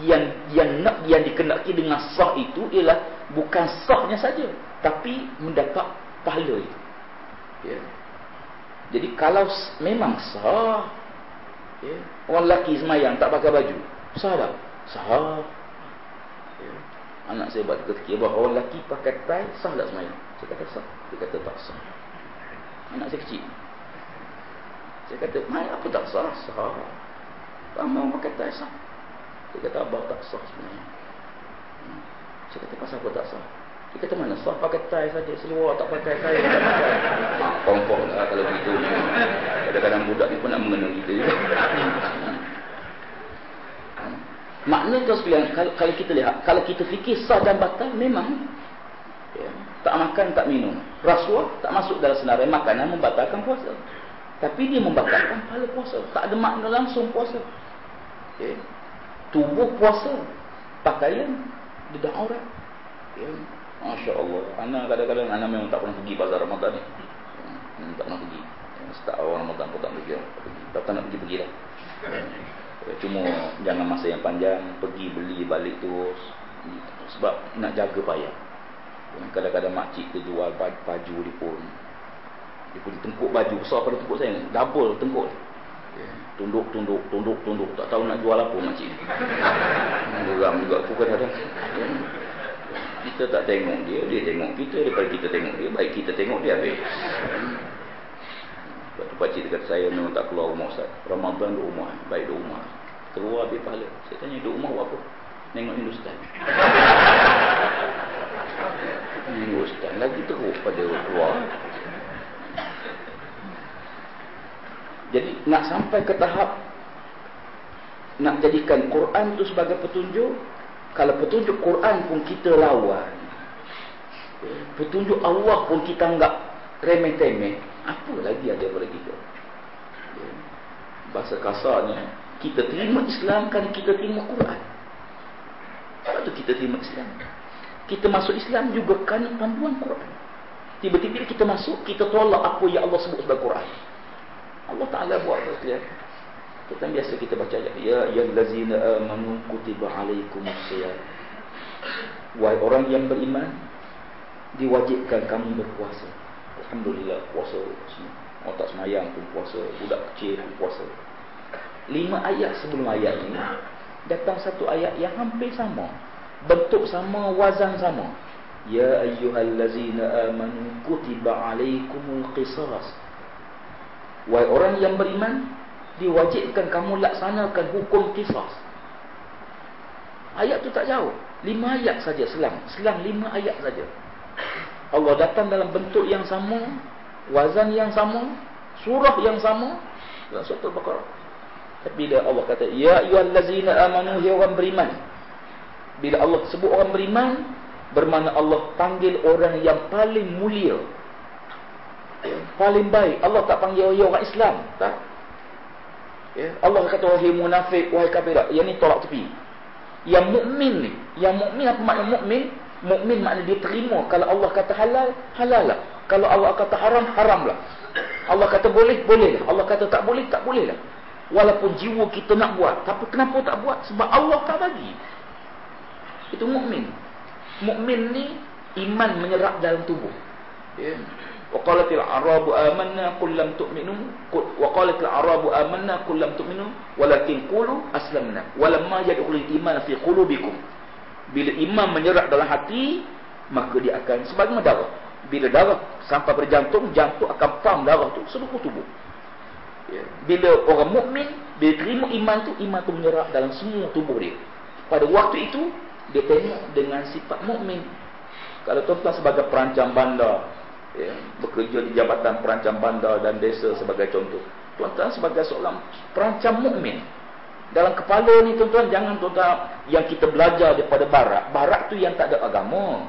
yang yang nak yang dikenaki dengan sah itu ialah bukan sahnya saja tapi mendapat pahala itu ya jadi kalau memang sah ya orang lelaki semayang tak pakai baju sah tak sah ya anak saya buat fikir bahawa orang lelaki pakai tie sah tak semayang saya kata sah dia kata tak sah anak saya kecil saya kata mai apa tak sah sah orang pakai tie sah dia kata abah tak sah sebenarnya. Hmm. Saya kata pasal apa tak sah? Dia kata mana? Sah pakai tie saja. Seluar tak pakai. Tak pakai. [laughs] Ha, confirm lah kalau. Kadang-kadang budak ni pun nak mengenal kita juga. Makna tu sekalian, kalau, kalau kita lihat, kalau kita fikir sah dan batal, memang ya, tak makan, tak minum. Rasuah tak masuk dalam senarai makanan membatalkan puasa. Tapi dia membatalkan pahala puasa. Tak ada makna langsung puasa. Ya. Tubuh puasa. Pakaian, dedah aurat. Ya. Masya Allah. Anak kadang-kadang, anak memang tak pernah pergi bazar Ramadan ni. Ya. Tak pernah pergi. Start awal Ramadan pun tak pergi. Tak nak pergi-pergilah. Ya. Cuma jangan masa yang panjang Pergi beli balik terus. Sebab nak jaga bayar Kadang-kadang makcik tu jual baju dia pun. Dia pun tengkuk baju. Besar pada tengkuk saya. Double tengkuk. Tunduk, tunduk, tunduk, tunduk. Tak tahu nak jual apa makcik [laughs] Geram juga aku kadang-kadang. Kita tak tengok dia Dia tengok kita. Daripada kita tengok dia Baik kita tengok dia habis Lepas tu pakcik dekat saya memang tak keluar rumah Ustaz. Ramadan duduk rumah. Baik duduk rumah. Keluar habis pahala. Saya tanya duduk rumah buat apa? Nengok Hindustan. [laughs] Hindustan lagi teruk pada keluar. Jadi nak sampai ke tahap nak jadikan Quran tu sebagai petunjuk kalau petunjuk Quran pun kita lawan petunjuk Allah pun kita anggap remeh-temeh apa lagi ada pada kita? Ya. bahasa kasarnya kita terima Islam kan kita terima Quran. Sebab tu kita terima Islam. Kita masuk Islam juga kan panduan Quran. Tiba-tiba kita masuk kita tolak apa yang Allah sebut sebagai Quran. Allah Ta'ala buat sekalian kita biasa kita baca ayat ya ayyuhallazina amanu kutiba alaikumusiyam wahai orang yang beriman diwajibkan kamu berpuasa Alhamdulillah puasa semua. Orang tak semayang pun puasa, budak kecil pun puasa. Lima ayat sebelum ayat ini datang satu ayat yang hampir sama. Bentuk sama, wazan sama. Ya ayyuhallazina amanu kutiba alaikumul qisas. Wahai orang yang beriman, diwajibkan kamu laksanakan hukum qisas. Ayat tu tak jauh. Lima ayat saja selang. Selang lima ayat saja. Allah datang dalam bentuk yang sama, wazan yang sama, surah yang sama dalam surah Al-Baqarah. Bila Allah kata, Ya ayyuhallazina amanu ya orang beriman. Bila Allah sebut orang beriman, bermakna Allah panggil orang yang paling mulia. Paling baik. Allah tak panggil ya orang Islam. Tak? Ya. Allah kata, wahai munafik, wahai kafir. Yang ni tolak tepi. Yang mukmin ni. Yang mukmin apa makna mukmin? Mukmin maknanya dia terima kalau Allah kata halal, halal lah. Kalau Allah kata haram, haram lah. Allah kata boleh, boleh lah. Allah kata tak boleh, tak boleh lah. Walaupun jiwa kita nak buat, tapi kenapa tak buat? Sebab Allah tak bagi. Itu mukmin. Mukmin ni iman menyerap dalam tubuh. Ya. Wa qalatil arabu amanna qul lam tu'minu wa qalatil arabu amanna qul lam tu'minu walakin qulu aslamna walamma yadkhulul iman fi qulubikum bila imam menyerap dalam hati, maka dia akan sebagaimana darah. Bila darah sampai berjantung, jantung akan pam darah tu seluruh tubuh. Ya. Bila orang mukmin dia terima iman tu, iman tu menyerap dalam semua tubuh dia. Pada waktu itu, dia tengok dengan sifat mukmin. Kalau tuan-tuan sebagai perancang bandar, ya, bekerja di jabatan perancang bandar dan desa sebagai contoh. Tuan-tuan sebagai seorang perancang mukmin, dalam kepala ni tuan-tuan jangan tuan-tuan yang kita belajar daripada barat. Barat tu yang tak ada agama.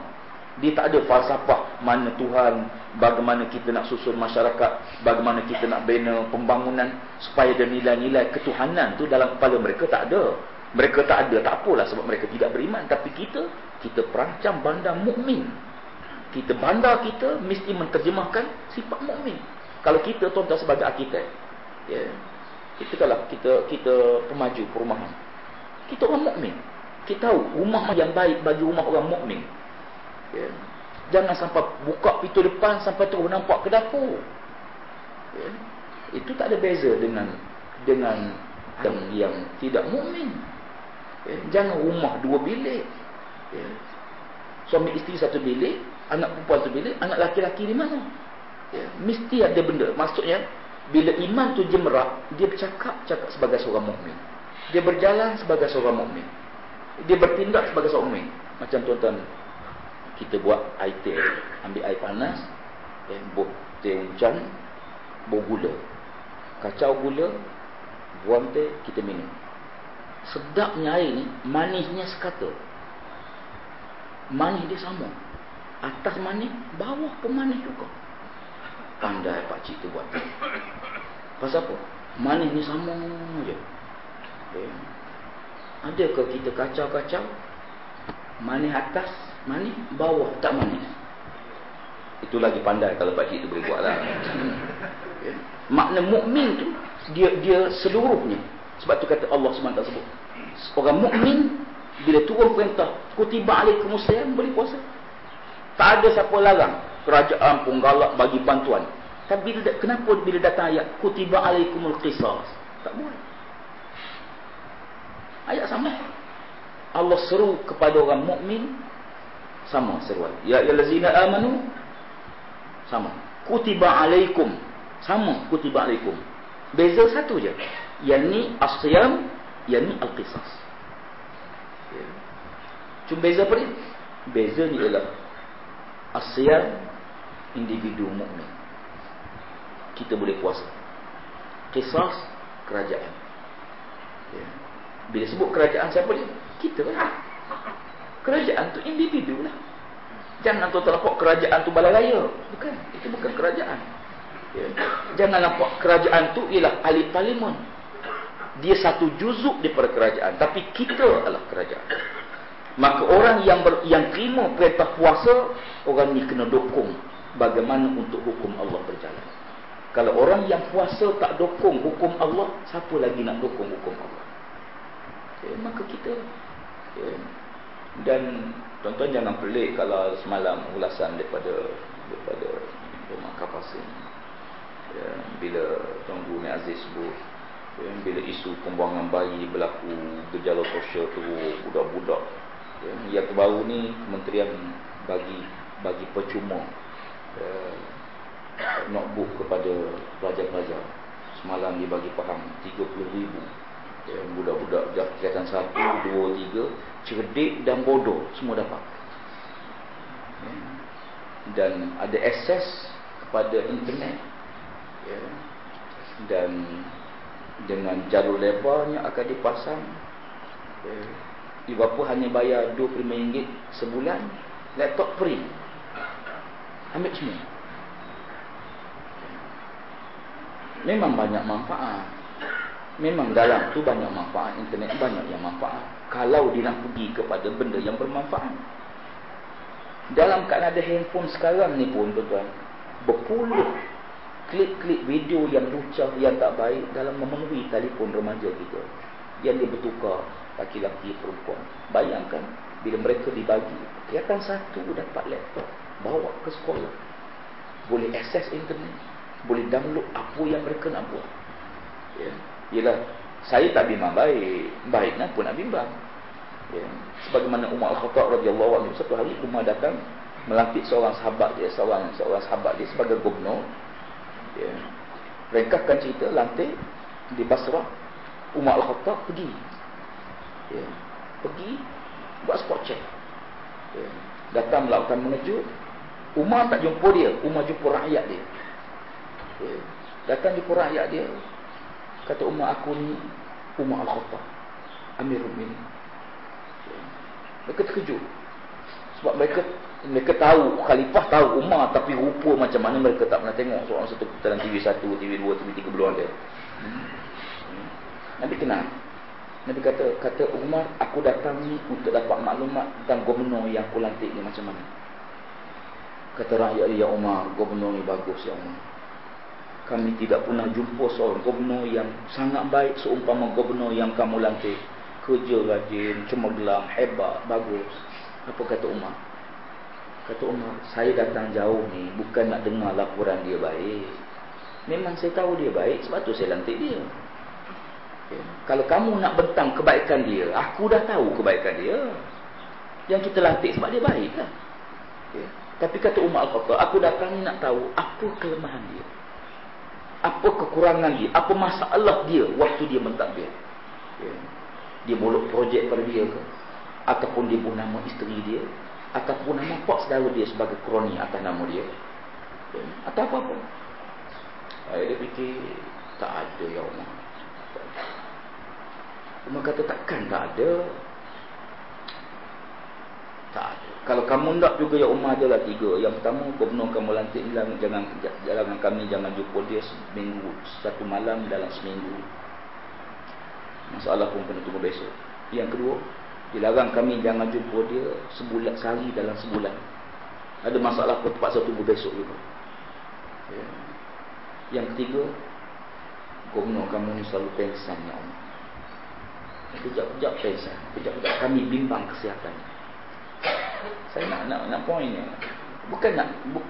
Dia tak ada falsafah mana Tuhan, bagaimana kita nak susun masyarakat, bagaimana kita nak bina pembangunan supaya ada nilai-nilai ketuhanan tu dalam kepala mereka tak ada. Mereka tak ada, tak apalah sebab mereka tidak beriman. Tapi kita, kita perancang bandar mukmin. Kita bandar kita mesti menterjemahkan sifat mukmin. Kalau kita tuan-tuan sebagai arkitek, ya, yeah, kita kalau kita kita pemaju perumahan. Kita orang mukmin. Kita tahu rumah yang baik bagi rumah orang mukmin. Ya. Jangan sampai buka pintu depan sampai terus nampak ke dapur. Ya. Itu tak ada beza dengan dengan yang, yang tidak mukmin. Ya. Jangan rumah dua bilik. Ya. Suami isteri satu bilik, anak perempuan satu bilik, anak laki-laki di mana? Ya. Mesti ada benda. Maksudnya bila iman tu jemerak, dia bercakap cakap sebagai seorang mukmin. Dia berjalan sebagai seorang mukmin. Dia bertindak sebagai seorang mukmin. Macam tuan-tuan kita buat air teh ambil air panas eh, buat teh hujan buat gula kacau gula buang teh kita minum sedapnya air ni manisnya sekata manis dia sama atas manis bawah pun manis juga pandai pak cik tu buat. Pasal apa? Manis ni sama je. Okay. adakah kita kacau-kacau? Manis atas manis bawah tak manis. Itu lagi pandai kalau pak cik tu boleh buat lah. Okay. makna mukmin tu dia dia seluruhnya. Sebab tu kata Allah SWT sebut. Orang mukmin bila turun perintah kutiba alaikumusayam boleh puasa tak ada siapa larang. Kerajaan pun galak bagi bantuan. Tapi bila, kenapa bila datang ayat kutiba alaikumul qisas tak boleh. Ayat sama. Allah seru kepada orang mukmin sama seruan. Ya ayyuhallazina amanu sama. Kutiba alaikum sama. Kutiba alaikum Beza satu je. Yang ni asyam, yang ni al-qisas. Ya. Cuma beza apa ni? Beza ni ialah asyam individu mukmin. Kita boleh puasa. Qisas kerajaan. Ya. Bila sebut kerajaan siapa dia? Kita lah. Kerajaan tu individu lah. Jangan tu terlepak kerajaan tu balai raya. Bukan. Itu bukan kerajaan. Ya. Jangan nampak kerajaan tu ialah ahli parlimen. Dia satu juzuk daripada kerajaan. Tapi kita adalah kerajaan. Maka orang yang ber, yang terima perintah puasa, orang ni kena dukung bagaimana untuk hukum Allah berjalan. Kalau orang yang puasa tak dukung hukum Allah, siapa lagi nak dukung hukum Allah? Ya, maka kita... Ya. Dan tuan-tuan jangan pelik kalau semalam ulasan daripada daripada rumah kapas ini ya, bila Tuan Guru Mek Aziz sebut ya, bila isu pembuangan bayi berlaku gejala sosial tu budak-budak yang terbaru ni kementerian bagi bagi percuma ya, notebook kepada pelajar-pelajar semalam dia bagi faham 30 ribu ya, budak-budak tingkatan 1, 2, 3 cerdik dan bodoh semua dapat ya, dan ada akses kepada internet ya. dan dengan jalur lebarnya akan dipasang ya. Ibu bapa hanya bayar RM25 sebulan laptop free. Ambil semua. Memang banyak manfaat. Memang dalam tu banyak manfaat internet banyak yang manfaat. Kalau dia nak pergi kepada benda yang bermanfaat. Dalam keadaan ada handphone sekarang ni pun tuan-tuan berpuluh klip-klip video yang lucah, yang tak baik dalam memenuhi telefon remaja kita. Yang dia bertukar laki-laki perempuan. Bayangkan bila mereka dibagi, kelihatan satu dapat laptop, bawa ke sekolah. Boleh akses internet, boleh download apa yang mereka nak buat. Ya. Yalah, saya tak bimbang baik, baiknya pun nak bimbang. Ya. Sebagaimana Umar Al-Khattab radhiyallahu anhu satu hari Umar datang melantik seorang sahabat dia, seorang seorang sahabat dia sebagai gubernur ya. Ringkaskan cerita lantik di Basrah Umar Al-Khattab pergi ya. pergi buat spot check ya. datang melakukan mengejut Umar tak jumpa dia Umar jumpa rakyat dia ya. datang jumpa rakyat dia kata Umar aku ni Umar Al-Khattab Amirul Mini ya. mereka terkejut sebab mereka mereka tahu khalifah tahu Umar tapi rupa macam mana mereka tak pernah tengok seorang satu dalam TV 1, TV 2, TV 3 belum ada. Hmm. Nabi kenal. Nabi kata kata Umar aku datang ni untuk dapat maklumat tentang gubernur yang aku lantik ni macam mana. Kata rakyat dia ya Umar, gubernur ni bagus ya Umar. Kami tidak pernah jumpa seorang gubernur yang sangat baik seumpama gubernur yang kamu lantik. Kerja rajin, cemerlang, hebat, bagus. Apa kata Umar? Kata Umar, saya datang jauh ni bukan nak dengar laporan dia baik. Memang saya tahu dia baik sebab tu saya lantik dia. Okay. Kalau kamu nak bentang kebaikan dia, aku dah tahu kebaikan dia. Yang kita lantik sebab dia baik lah. Okay. Tapi kata Umar Al-Khattab, aku datang nak tahu apa kelemahan dia. Apa kekurangan dia, apa masalah dia waktu dia mentadbir. Okay. Dia bolok projek pada dia ke? Ataupun dia bunuh nama isteri dia ataupun nama pak saudara dia sebagai kroni atas nama dia ya. atau apa-apa dia fikir tak ada ya Allah Umar kata takkan tak ada. Tak ada. Kalau kamu nak juga ya Umar adalah tiga. Yang pertama gubernur kamu lantik hilang jangan jalankan kami jangan jumpa dia seminggu satu malam dalam seminggu. Masalah pun kena tunggu besok. Yang kedua dilarang kami jangan jumpa dia sebulan sehari dalam sebulan. Ada masalah pun terpaksa tunggu besok juga. Ya. yang ketiga gubernur kamu ni selalu pengsan ya Allah kejap-kejap pengsan kejap-kejap kami bimbang kesihatan saya nak nak nak poinnya. Bukan nak bu,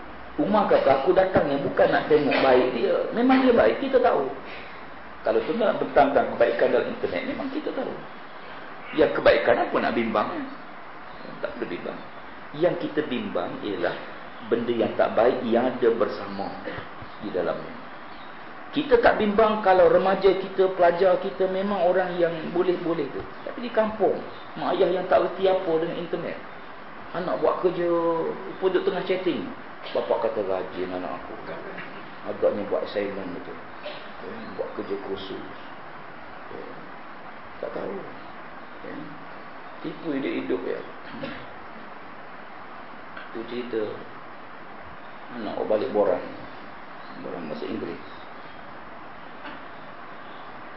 Umar kata aku datang ni bukan nak tengok baik dia. Memang dia baik, kita tahu. Kalau tu nak bertentang kebaikan dalam internet, memang kita tahu. Yang kebaikan apa nak bimbang? Tak perlu bimbang. Yang kita bimbang ialah benda yang tak baik yang ada bersama di dalamnya. Kita tak bimbang kalau remaja kita, pelajar kita memang orang yang boleh-boleh tu. Tapi di kampung, mak ayah yang tak reti apa dengan internet. Anak buat kerja Pun duduk tengah chatting. Bapak kata rajin anak aku. Agaknya buat assignment eh, Buat kerja kursus. Eh, Tak tahu. Tipu dia hidup ya. Itu cerita. Anak balik borang. Borang bahasa Inggeris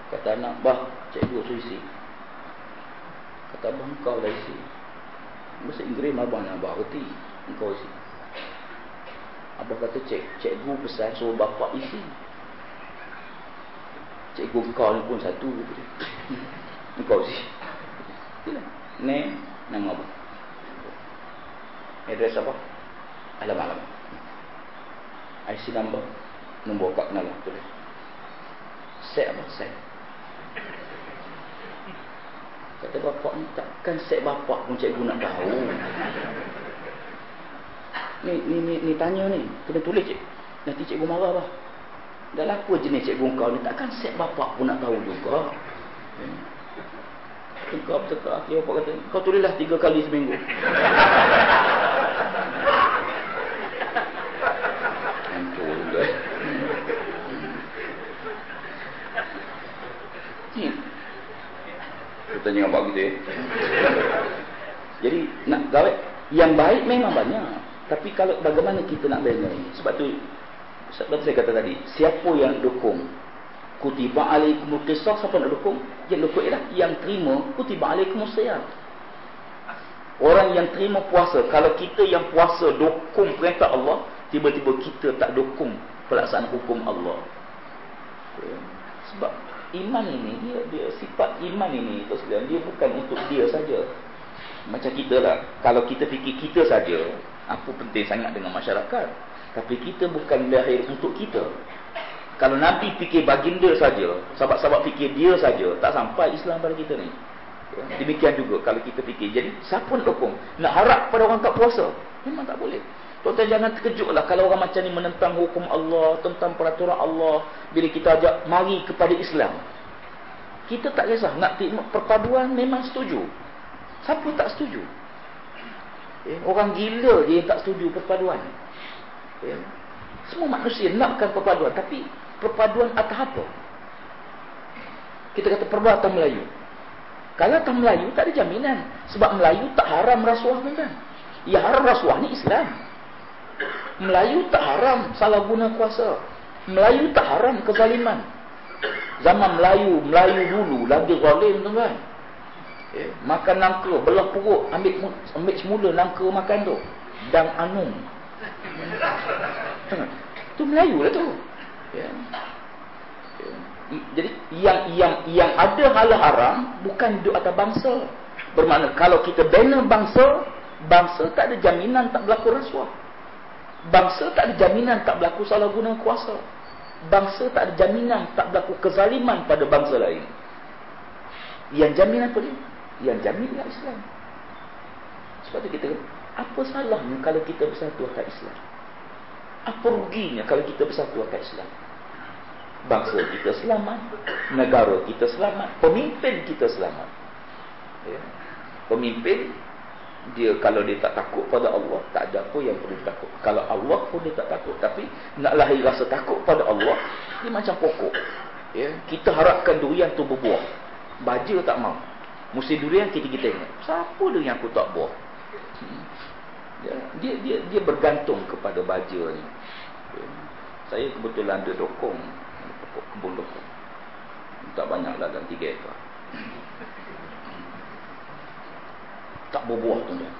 Kata anak Bah cikgu suisi Kata abang kau lah isi. Bahasa Inggeris abang nak abang reti Engkau isi. Abang kata cik Cikgu pesan suruh bapak isi. Cikgu kau ni pun satu Engkau [laughs] isi. Ni Nama abang. Address apa? Alamak IC number. Nombor kak kenalan Tulis Set apa? Set Kata bapak ni takkan set bapak pun cikgu nak tahu. Ni ni ni, ni tanya ni, kena tulis cik. Nanti cikgu marah lah. Dah apa jenis cikgu kau ni takkan set bapak pun nak tahu juga. Kau betul akhir bapak kata, kau tulislah tiga kali seminggu. [laughs] tanya apa gitu ya. Jadi nak gawe yang baik memang banyak. Tapi kalau bagaimana kita nak bina Sebab tu sebab saya kata tadi, siapa yang dukung kutiba alaikumul qisas siapa nak dukung? Yang dukung ialah yang terima kutiba alaikumus siyam. Orang yang terima puasa, kalau kita yang puasa dukung perintah Allah, tiba-tiba kita tak dukung pelaksanaan hukum Allah. Sebab iman ini dia dia sifat iman ini sekalian dia bukan untuk dia saja. Macam kita lah. Kalau kita fikir kita saja apa penting sangat dengan masyarakat? Tapi kita bukan lahir untuk kita. Kalau Nabi fikir baginda saja sahabat-sahabat fikir dia saja tak sampai Islam pada kita ni. Ya, demikian juga kalau kita fikir. Jadi siapa nak dukung nak harap pada orang tak puasa? Memang tak boleh Tuan-tuan jangan terkejutlah kalau orang macam ni menentang hukum Allah, tentang peraturan Allah. Bila kita ajak mari kepada Islam. Kita tak kisah. Nak perpaduan memang setuju. Siapa tak setuju? Eh, orang gila je yang tak setuju perpaduan. Eh, semua manusia nakkan perpaduan. Tapi perpaduan atas apa? Kita kata perbuatan Melayu. Kalau tak Melayu tak ada jaminan. Sebab Melayu tak haram rasuah kan? Ya haram rasuah ni Islam. Melayu tak haram salah guna kuasa. Melayu tak haram kezaliman. Zaman Melayu, Melayu dulu lagi zalim tuan-tuan. Okay. Makan nangka, belah perut, ambil ambil semula nangka makan tu. Dan anum. tu Melayu lah tu. Yeah. Yeah. Jadi yang yang yang ada hal haram bukan duduk atas bangsa. Bermakna kalau kita bina bangsa, bangsa tak ada jaminan tak berlaku rasuah. Bangsa tak ada jaminan tak berlaku salah guna kuasa. Bangsa tak ada jaminan tak berlaku kezaliman pada bangsa lain. Yang jaminan apa dia? Yang jamin ialah Islam. Sebab itu kita apa salahnya kalau kita bersatu atas Islam? Apa ruginya kalau kita bersatu atas Islam? Bangsa kita selamat, negara kita selamat, pemimpin kita selamat. Ya. Pemimpin dia kalau dia tak takut pada Allah tak ada apa yang perlu takut kalau Allah pun dia tak takut tapi nak lahir rasa takut pada Allah dia macam pokok. Ya kita harapkan durian tu berbuah. Baja tak mau. Musim durian kita kita tengok siapa dia yang aku tak buah? Hmm. ya, dia dia dia bergantung kepada baja ni. Ya. saya kebetulan ada dokong pokok kebun dokong. Tak banyak lah dalam 3 ekar tak berbuah tuan-tuan.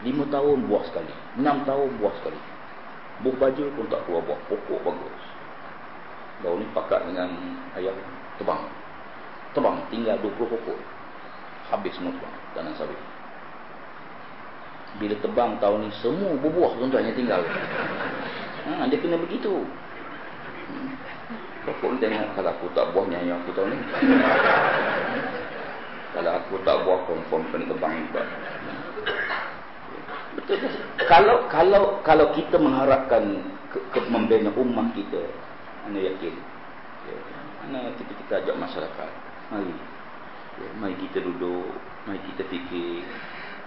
Lima tahun buah sekali. Enam tahun buah sekali. Buah baju pun tak keluar buah. Pokok bagus. Baru ni pakat dengan ayam tebang. Tebang. Tinggal 20 pokok. Habis semua tebang. Tanah sawit. Bila tebang tahun ni semua berbuah tuan-tuan yang tinggal. Ha, dia kena begitu. Pokok ni tengok kalau aku tak buahnya yang aku tahu ni. Kalau aku tak buat confirm kena terbang juga. Betul? Kalau kalau kalau kita mengharapkan ke, ke ummah kita, anda yakin? Ya, anda kita kita ajak masyarakat. Mari. Ya, mari kita duduk, mari kita fikir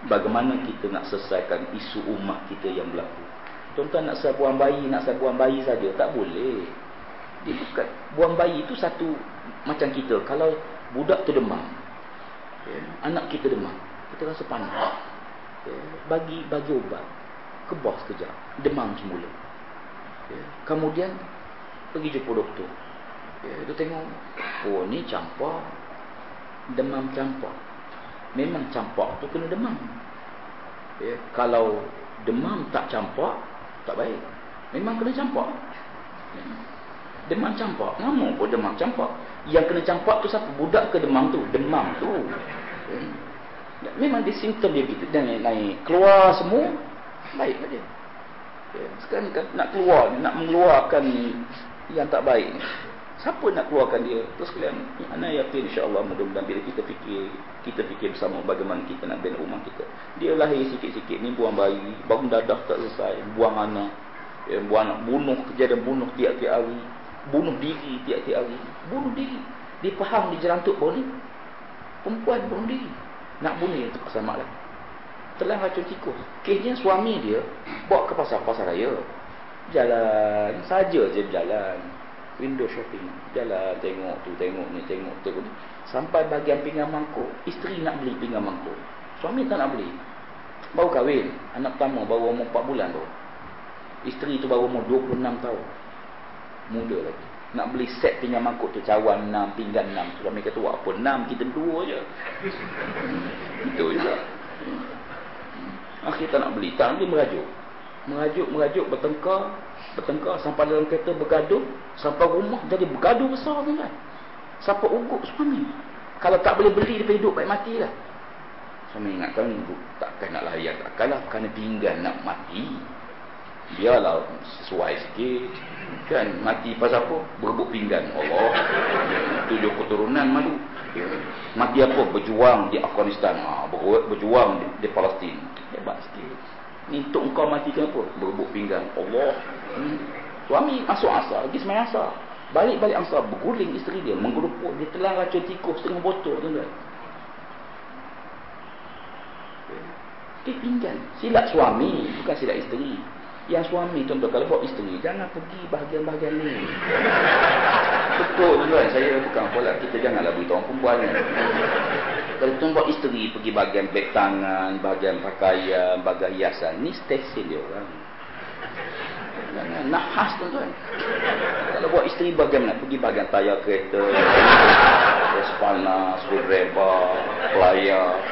bagaimana kita nak selesaikan isu ummah kita yang berlaku. Tuan-tuan nak saya buang bayi, nak saya buang bayi saja, tak boleh. Dia bukan buang bayi itu satu macam kita. Kalau budak tu demam, ya, anak kita demam. Kita rasa panas. Ya, bagi bagi ubat kebas sekejap demam semula. Ya, kemudian pergi jumpa doktor. Ya, dia tengok oh ni campak demam campak memang campak tu kena demam. Ya, kalau demam tak campak tak baik. Memang kena campak ya. Demam campak nama pun demam campak yang kena campak tu siapa? Budak ke demam tu? Demam tu. Hmm. Memang dia simptom dia gitu. Dan naik, keluar semua, baik saja. Ya, sekarang kan nak keluar, nak mengeluarkan yang tak baik. Siapa nak keluarkan dia? Terus kalian, mana yakin insyaAllah mudah-mudahan bila kita fikir, kita fikir bersama bagaimana kita nak bina rumah kita. Dia lahir sikit-sikit ni buang bayi, bangun dadah tak selesai, buang anak. Ya, buang anak, bunuh, kejadian bunuh tiap-tiap hari bunuh diri tiap-tiap hari. Bunuh diri. Dia faham dia jerantuk ni perempuan bunuh diri. Nak bunuh terpaksa mak lah telah racun tikus. Kesnya suami dia bawa ke pasar-pasar raya. Jalan saja je berjalan. Window shopping. Jalan tengok tu tengok ni tengok tu. Ni sampai bagian pinggan mangkuk. Isteri nak beli pinggan mangkuk. Suami tak nak beli. Baru kahwin. Anak pertama baru umur 4 bulan tu. Isteri tu baru umur 26 tahun muda lagi. Nak beli set pinggan mangkuk tu cawan 6 pinggan 6 suami kata buat apa 6 kita berdua je. [laughs] Itu juga. Akhir tak nak beli. Tak dia merajuk. Merajuk merajuk bertengkar. Bertengkar sampai dalam kereta bergaduh. Sampai rumah jadi bergaduh besar kan? Siapa ugut suami kalau tak boleh beli dia hidup baik mati lah. Suami ingatkan takkan nak layak takkanlah kerana pinggan nak mati. Biarlah sesuai sikit kan? Mati pasal apa? Berebut pinggan. Allah. Tujuh keturunan malu. Ya. mati apa? Berjuang di Afghanistan. Ha, berjuang di, di Palestin. Hebat sikit. Ni untuk kau mati kenapa? Berebut pinggan. Allah. Hmm. suami masuk asal lagi semai asal balik-balik asal berguling isteri dia. Menggerupuk dia telah racun tikus setengah botol tuan-tuan. Dia pinggan. Silap suami bukan silap isteri yang suami tuan-tuan kalau buat isteri jangan pergi bahagian-bahagian ni. Betul tuan saya bukan pula kita janganlah beritahu orang perempuan kan. Kalau tuan buat isteri pergi bahagian beg tangan bahagian pakaian bahagian hiasan ni stesen dia orang. Jangan nahas tuan-tuan. Kalau buat isteri bahagian nak pergi bahagian tayar kereta spana, screwdriver pelayar.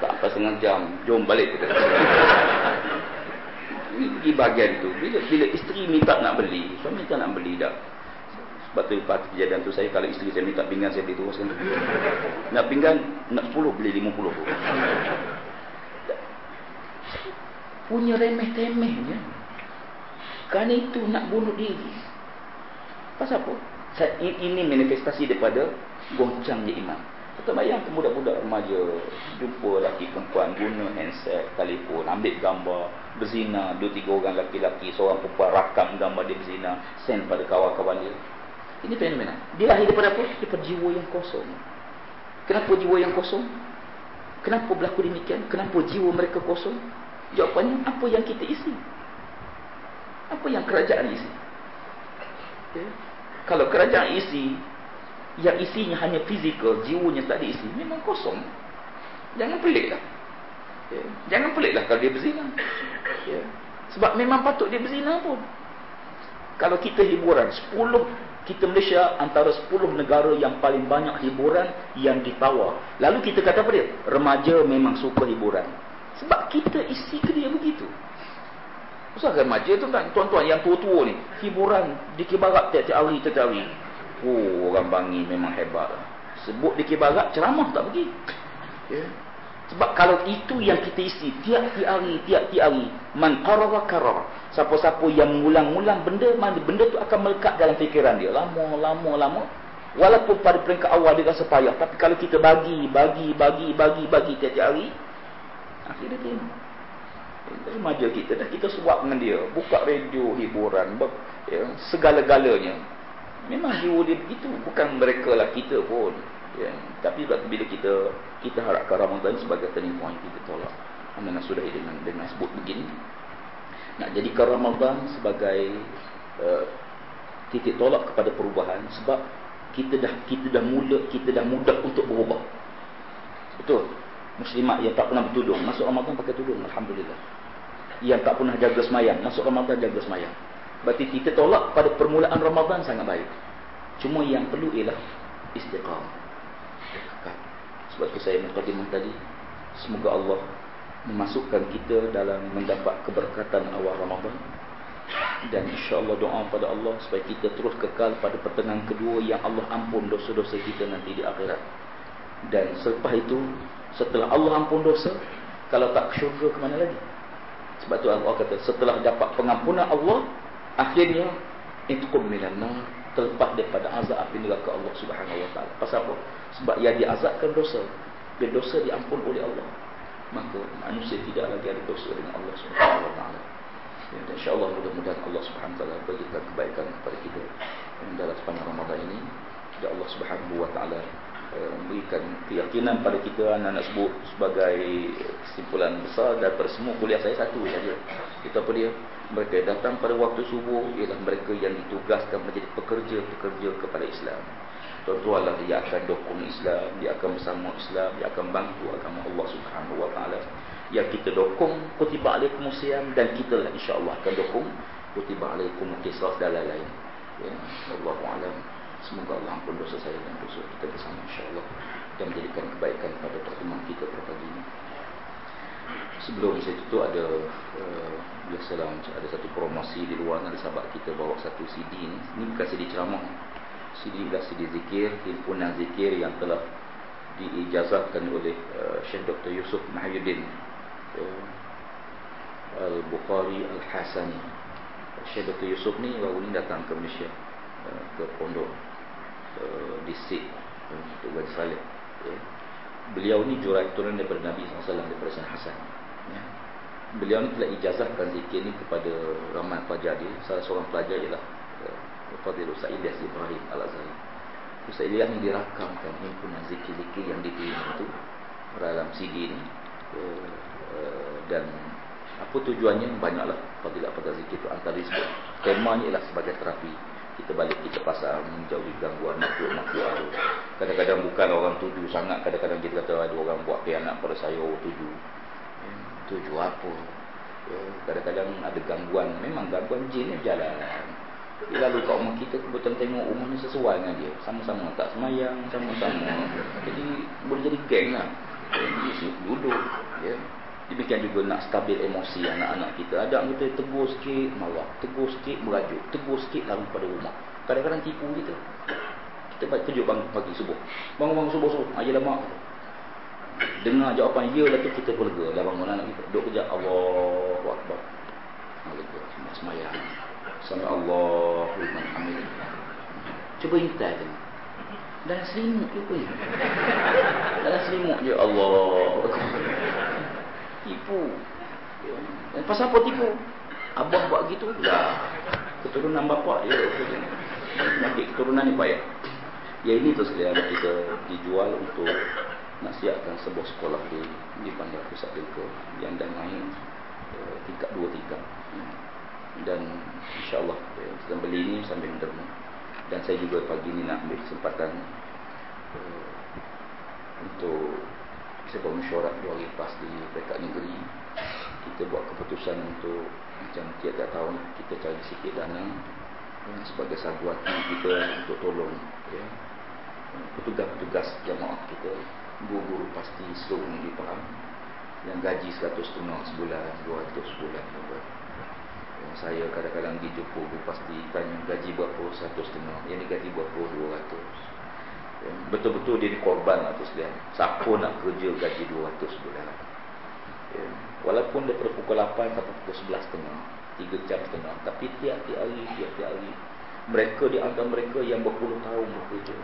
Tak apa setengah jam jom balik kita pergi bahagian tu bila, bila isteri minta nak beli suami tak nak beli dah. Sebab tu lepas kejadian tu saya kalau isteri saya minta pinggan saya beli terus kan nak pinggan nak 10 beli 50 pun punya remeh-temeh je kerana itu nak bunuh diri. Pasal apa? Ini manifestasi daripada goncangnya iman. Kita bayang ke budak-budak remaja jumpa lelaki perempuan guna handset, telefon, ambil gambar, berzina, dua tiga orang lelaki-lelaki, seorang perempuan rakam gambar dia berzina, send pada kawan-kawan dia. Ini fenomena. Dia lahir daripada apa? Daripada jiwa yang kosong. Kenapa jiwa yang kosong? Kenapa berlaku demikian? Kenapa jiwa mereka kosong? Jawapannya, apa yang kita isi? Apa yang kerajaan isi? Okay. Kalau kerajaan isi, yang isinya hanya fizikal, jiwanya tak diisi, memang kosong. Jangan peliklah. Okay. Jangan peliklah kalau dia berzina. Okay. Sebab memang patut dia berzina pun. Kalau kita hiburan, 10 kita Malaysia antara 10 negara yang paling banyak hiburan yang ditawar. Lalu kita kata apa dia? Remaja memang suka hiburan. Sebab kita isi ke dia begitu. Usah remaja tu kan tuan-tuan yang tua-tua ni. Hiburan di kibarat tiap-tiap hari, tiap hari. Oh, orang bangi memang hebat. Sebut di kibarat ceramah tak pergi. Ya. Sebab kalau itu yang kita isi tiap-tiap hari, tiap-tiap hari, man qarara qarara. Siapa-siapa yang mengulang-ulang benda, mana benda tu akan melekat dalam fikiran dia. Lama, lama, lama. Walaupun pada peringkat awal dia rasa payah. Tapi kalau kita bagi, bagi, bagi, bagi, bagi tiap-tiap hari, akhirnya dia Remaja kita dah kita suap dengan dia. Buka radio, hiburan, ya, segala-galanya. Memang jiwa dia begitu. Bukan mereka lah kita pun. Ya. Tapi bila kita kita harapkan Ramadan sebagai turning point kita tolak. Anda nak sudahi dengan dengan sebut begini. Nak jadikan Ramadan sebagai uh, titik tolak kepada perubahan sebab kita dah kita dah mula kita dah mudah untuk berubah. Betul. Muslimat yang tak pernah bertudung masuk Ramadan pakai tudung alhamdulillah. Yang tak pernah jaga semayang masuk Ramadan jaga semayang. Berarti kita tolak pada permulaan Ramadan sangat baik. Cuma yang perlu ialah istiqamah. Itu saya mengatakan tadi Semoga Allah Memasukkan kita dalam mendapat keberkatan awal Ramadan Dan insyaAllah doa pada Allah Supaya kita terus kekal pada pertengahan kedua Yang Allah ampun dosa-dosa kita nanti di akhirat Dan selepas itu Setelah Allah ampun dosa Kalau tak syurga ke mana lagi Sebab itu Allah kata Setelah dapat pengampunan Allah Akhirnya Itqum milan nar terlepas daripada azab api neraka Allah Subhanahu wa taala. Pasal apa? Sebab yang diazabkan dosa. Bila dosa diampun oleh Allah, maka manusia tidak lagi ada dosa dengan Allah taala. Dan insya-Allah mudah-mudahan Allah taala berikan kebaikan kepada kita dalam sepanjang Ramadan ini. Dan Allah Subhanahu wa taala eh, memberikan keyakinan pada kita anak-anak sebut sebagai kesimpulan besar daripada semua kuliah saya satu saja. Kita apa dia? mereka datang pada waktu subuh ialah mereka yang ditugaskan menjadi pekerja-pekerja kepada Islam. Tuan-tuanlah dia akan dokong Islam, dia akan bersama Islam, dia akan bantu agama Allah Subhanahu wa taala. Yang kita dokong kutiba alaikum siyam dan kita lah insya-Allah akan dokong kutiba alaikum qisas dan lain-lain. Ya, Allahu a'lam. Semoga Allah ampun dosa saya dan dosa kita bersama insya-Allah dan menjadikan kebaikan pada pertemuan kita pada pagi ini. Sebelum saya tutup ada uh, biasalah macam ada satu promosi di luar ada sahabat kita bawa satu CD ni. Ini bukan CD ceramah. CD zikir, himpunan zikir yang telah diijazahkan oleh uh, Syekh Dr. Yusuf Mahyuddin uh, Al-Bukhari Al-Hasani. Syekh Dr. Yusuf ni baru ni datang ke Malaysia uh, ke pondok uh, di Sik uh, untuk Wadi Saleh. Yeah. Beliau ni jurai turun daripada Nabi SAW daripada Sayyid Hasan ya. Beliau ni telah ijazahkan zikir ni kepada ramai pelajar dia Salah seorang pelajar ialah uh, Fadil Ustaz Ilyas Ibrahim Al-Azhari Ilyas ni dirakamkan himpunan zikir-zikir yang diterima itu Dalam CD ni. Uh, uh, Dan apa tujuannya? Banyaklah fadilah-fadilah zikir itu antara temanya ialah sebagai terapi. Kita balik kita pasang menjauhi gangguan makhluk-makhluk kadang-kadang bukan orang tuju sangat kadang-kadang kita kata ada orang buat pianak pada saya oh, tuju. Tuju apa? Ya, kadang-kadang ada gangguan. Memang gangguan jin ni jalan lalu kat rumah kita kebetulan tengok rumah ni sesuai dengan dia. Sama-sama tak semayang sama-sama. Jadi boleh jadi geng lah. Jadi duduk ya. demikian juga nak stabil emosi anak-anak kita. Ada yang kita tegur sikit marah. Tegur sikit merajuk tegur sikit lalu pada rumah. Kadang-kadang tipu kita. Kita kejut bangun pagi subuh. Bangun-bangun subuh-subuh aja lama dengar jawapan ya lah tu kita pun lega dah bangun anak kita. Duduk kejap. Allah semua semayang sampai Allah liman hamid. Cuba intai je. Dalam selimut je pun dalam selimut je. Allah tipu. Dan pasal apa tipu? Abang buat gitu? Lah keturunan bapak dia penyakit keturunan ni payah ya? Ini tu sekalian kita dijual untuk nak siapkan sebuah sekolah di di Bandar Pusat Delko yang dah naik uh, tingkat dua tingkat. Dan insyaAllah. Ya, kita beli ini sambil menderma dan saya juga pagi ini nak ambil kesempatan uh, untuk buat mesyuarat dua hari lepas di peringkat negeri. Kita buat keputusan untuk macam tiap-tiap tahun kita cari sikit dana ya, sebagai satu hati kita untuk tolong ya, petugas-petugas jamaah kita guru-guru pasti seluruh ini faham yang gaji 100 setengah sebulan 200 sebulan yang saya kadang-kadang dijumpa guru pasti tanya gaji berapa 100 setengah yang ni gaji berapa 200 betul-betul dia korban lah tu sekalian siapa nak kerja gaji 200 sebulan ya. walaupun daripada pukul 8 sampai pukul 11 setengah 3 jam setengah tapi tiap-tiap hari tiap-tiap hari mereka di antara mereka yang berpuluh tahun bekerja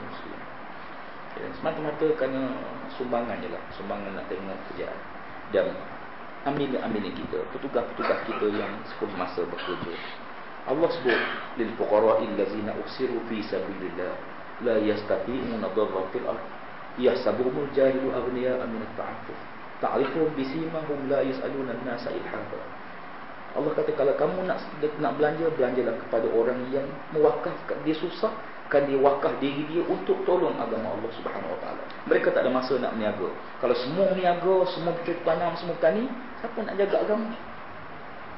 Ya, semata-mata kerana sumbangan je lah. Sumbangan nak tengok kerjaan. Dan ambil-ambil kita, petugas-petugas kita yang sepenuh masa bekerja. Allah sebut, lil fuqara'il lazina usiru fi sabilillah la yastati'una dharran fil ard yahsabuhumul jahilu aghniya'a min at-ta'affuf ta'rifuhum bisimahum la yas'aluna an-nasa ilhafa Allah kata kalau kamu nak nak belanja belanjalah kepada orang yang mewakafkan dia susah kan dia wakaf diri dia untuk tolong agama Allah Subhanahu Wa Taala. Mereka tak ada masa nak meniaga. Kalau semua meniaga, semua bercucuk tanam, semua tani, siapa nak jaga agama?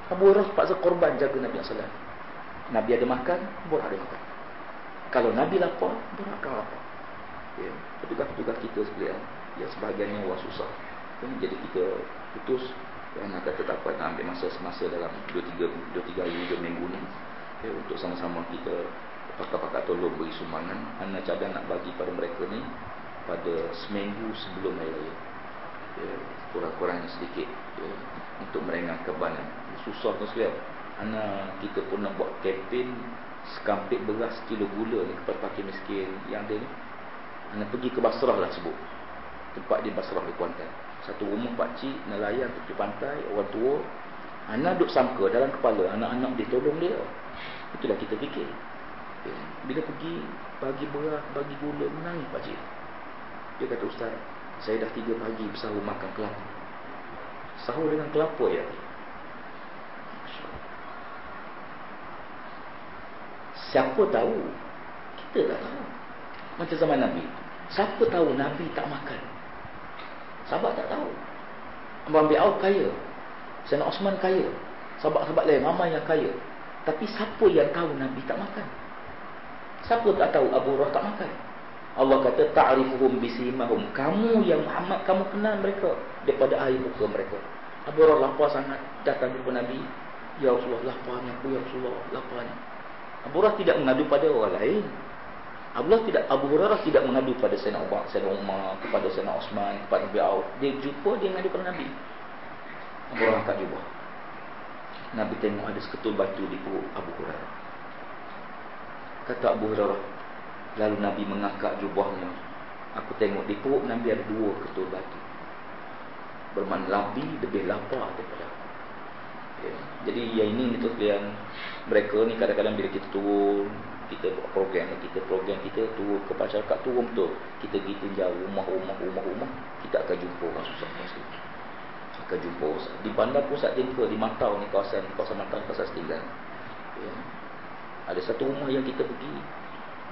Abu Hurairah paksa korban jaga Nabi sallallahu Nabi ada makan, Abu ada makan. Kalau Nabi lapar, Abu akan lapar. Ya, petugas-petugas kita sekalian, ya sebahagiannya orang susah. jadi kita putus dan akan tetap nak ambil masa semasa dalam 2-3 hari 2 minggu ni ya, untuk sama-sama kita pakar-pakar tolong beri sumbangan Ana cadang nak bagi pada mereka ni pada seminggu sebelum hari raya. Ya, kurang-kurangnya sedikit ya, untuk meringankan kebanan. Susah tu sekalian Ana kita pun nak buat kempen sekampit beras kilo gula ni kepada pakir miskin yang ada ni. Ana pergi ke Basrah lah sebut. Tempat di Basrah di Kuantan. Satu rumah pakcik nelayan tepi pantai orang tua. Ana duduk sangka dalam kepala anak-anak dia tolong dia. Itulah kita fikir. Bila pergi bagi beras, bagi gula, menangis pakcik. Dia kata, Ustaz, saya dah tiga pagi bersahur makan kelapa. Sahur dengan kelapa ya. Siapa tahu? Kita tak tahu. Macam zaman Nabi. Siapa tahu Nabi tak makan? Sahabat tak tahu. Abang Ambil Auf kaya. Sayyidina Osman kaya. Sahabat-sahabat lain ramai yang kaya. Tapi siapa yang tahu Nabi tak makan? Siapa tak tahu Abu Hurairah tak makan? Allah kata ta'rifuhum bisimahum. Kamu yang Muhammad kamu kenal mereka daripada air muka mereka. Abu Hurairah lapar sangat datang kepada Nabi. Ya Rasulullah laparnya aku ya Rasulullah laparnya. Abu Hurairah tidak mengadu pada orang lain. Abu tidak Abu Hurairah tidak mengadu pada Sayyidina Umar, Sayyidina Umar, kepada Sayyidina Osman, kepada Nabi Auf. Dia jumpa dia mengadu kepada Nabi. Abu Hurairah tak jumpa. Nabi tengok ada seketul batu di perut Abu Hurairah kata Abu Hurairah lalu Nabi mengangkat jubahnya. Aku tengok di perut Nabi ada dua ketul batu. Bermakna Nabi lebih lapar daripada aku. Ya. jadi yang ini itu kalian mereka ni kadang-kadang bila kita turun kita buat program kita program kita turun ke masyarakat turun betul. Kita pergi tinjau rumah-rumah rumah-rumah kita akan jumpa orang susah masuk akan jumpa orang di bandar pusat Dinka di Matau ni kawasan kawasan Matau kawasan Setinggan ya. Ada satu rumah yang kita pergi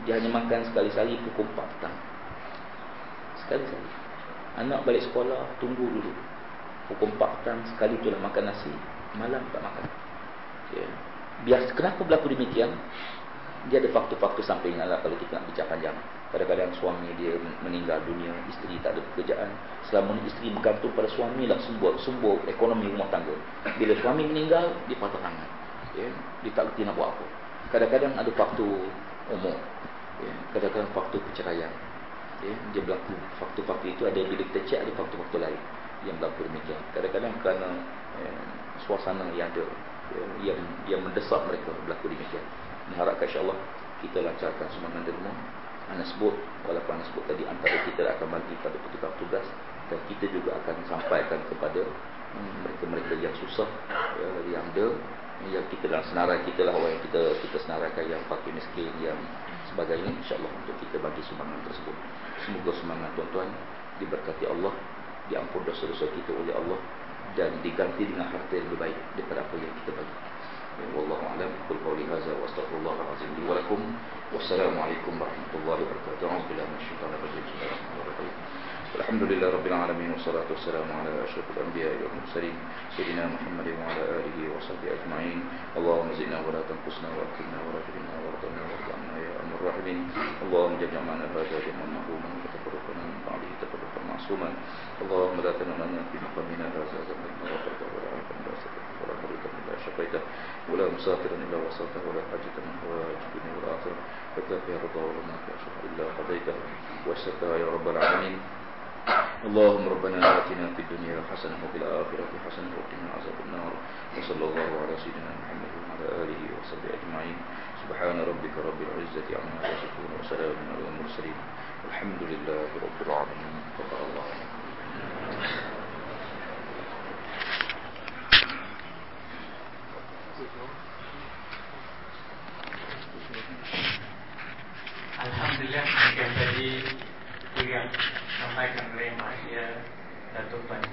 Dia hanya makan sekali-sekali pukul 4 petang. Sekali-sekali Anak balik sekolah tunggu dulu. Pukul 4 petang sekali tu lah makan nasi. Malam tak makan. Ya. Biasa, Kenapa berlaku demikian? Dia ada faktor-faktor samping lah Kalau kita nak bicara panjang. Kadang-kadang suami dia meninggal dunia Isteri tak ada pekerjaan. Selama ni isteri bergantung pada suami lah Sumber, sumber ekonomi rumah tangga. Bila suami meninggal Dia patah tangan ya. Dia tak kerti nak buat apa. Kadang-kadang ada faktor umum ya. kadang-kadang faktor perceraian ya. dia berlaku faktor-faktor itu ada bila kita cek ada faktor-faktor lain yang berlaku demikian kadang-kadang kerana ya, suasana yang ada ya, yang yang mendesak mereka berlaku demikian mengharapkan insyaAllah kita lancarkan sumbangan derma anda sebut walaupun anda sebut tadi antara kita akan bagi pada petugas-petugas dan kita juga akan sampaikan kepada hmm, mereka-mereka yang susah ya, yang ada yang kita dalam senarai kita lah orang yang kita kita senaraikan yang fakir miskin yang sebagainya insyaallah untuk kita bagi sumbangan tersebut semoga sumbangan tuan-tuan diberkati Allah, diampun dosa-dosa kita oleh Allah dan diganti dengan harta yang lebih baik daripada apa yang kita bagi. Wallahu a'lam. Qul qawli hadza wa astaghfirullah al-azim li wa lakum. Wassalamualaikum warahmatullahi wabarakatuh. A'udzu billahi minasyaitonir rajim. Bismillahirrahmanirrahim. الحمد لله رب العالمين والصلاة والسلام على أشرف الأنبياء والمرسلين سيدنا محمد وعلى آله وصحبه أجمعين اللهم زدنا ولا تنقصنا وأكرمنا ولا تهنا وارضنا وارض عنا يا أرحم الراحمين اللهم جمع معنا هذا جمعا مرحوما وتفرقنا من بعده تفرقا معصوما. اللهم لا تنمنا في مقامنا هذا ذنبا غفرته ولا عافا ولا سكتا ولا مريضا إلا شقيته ولا مسافرا إلا وصلته ولا حاجة من حوائج الدنيا والآخرة. فكاك يا رضا ولا ما إلا قضيته ويسرتها يا رب العالمين. اللهم ربنا آتنا في الدنيا حسنة وفي الآخرة حسنة وقنا عذاب النار. وصلى الله على سيدنا محمد وعلى آله وصحبه أجمعين. سبحان ربك رب العزة عما يصفون وسلام على المرسلين. الحمد لله رب العالمين. تقبل الله. Alhamdulillah sekian tadi kuliah sampaikan oleh Mahasiswa Datuk Pan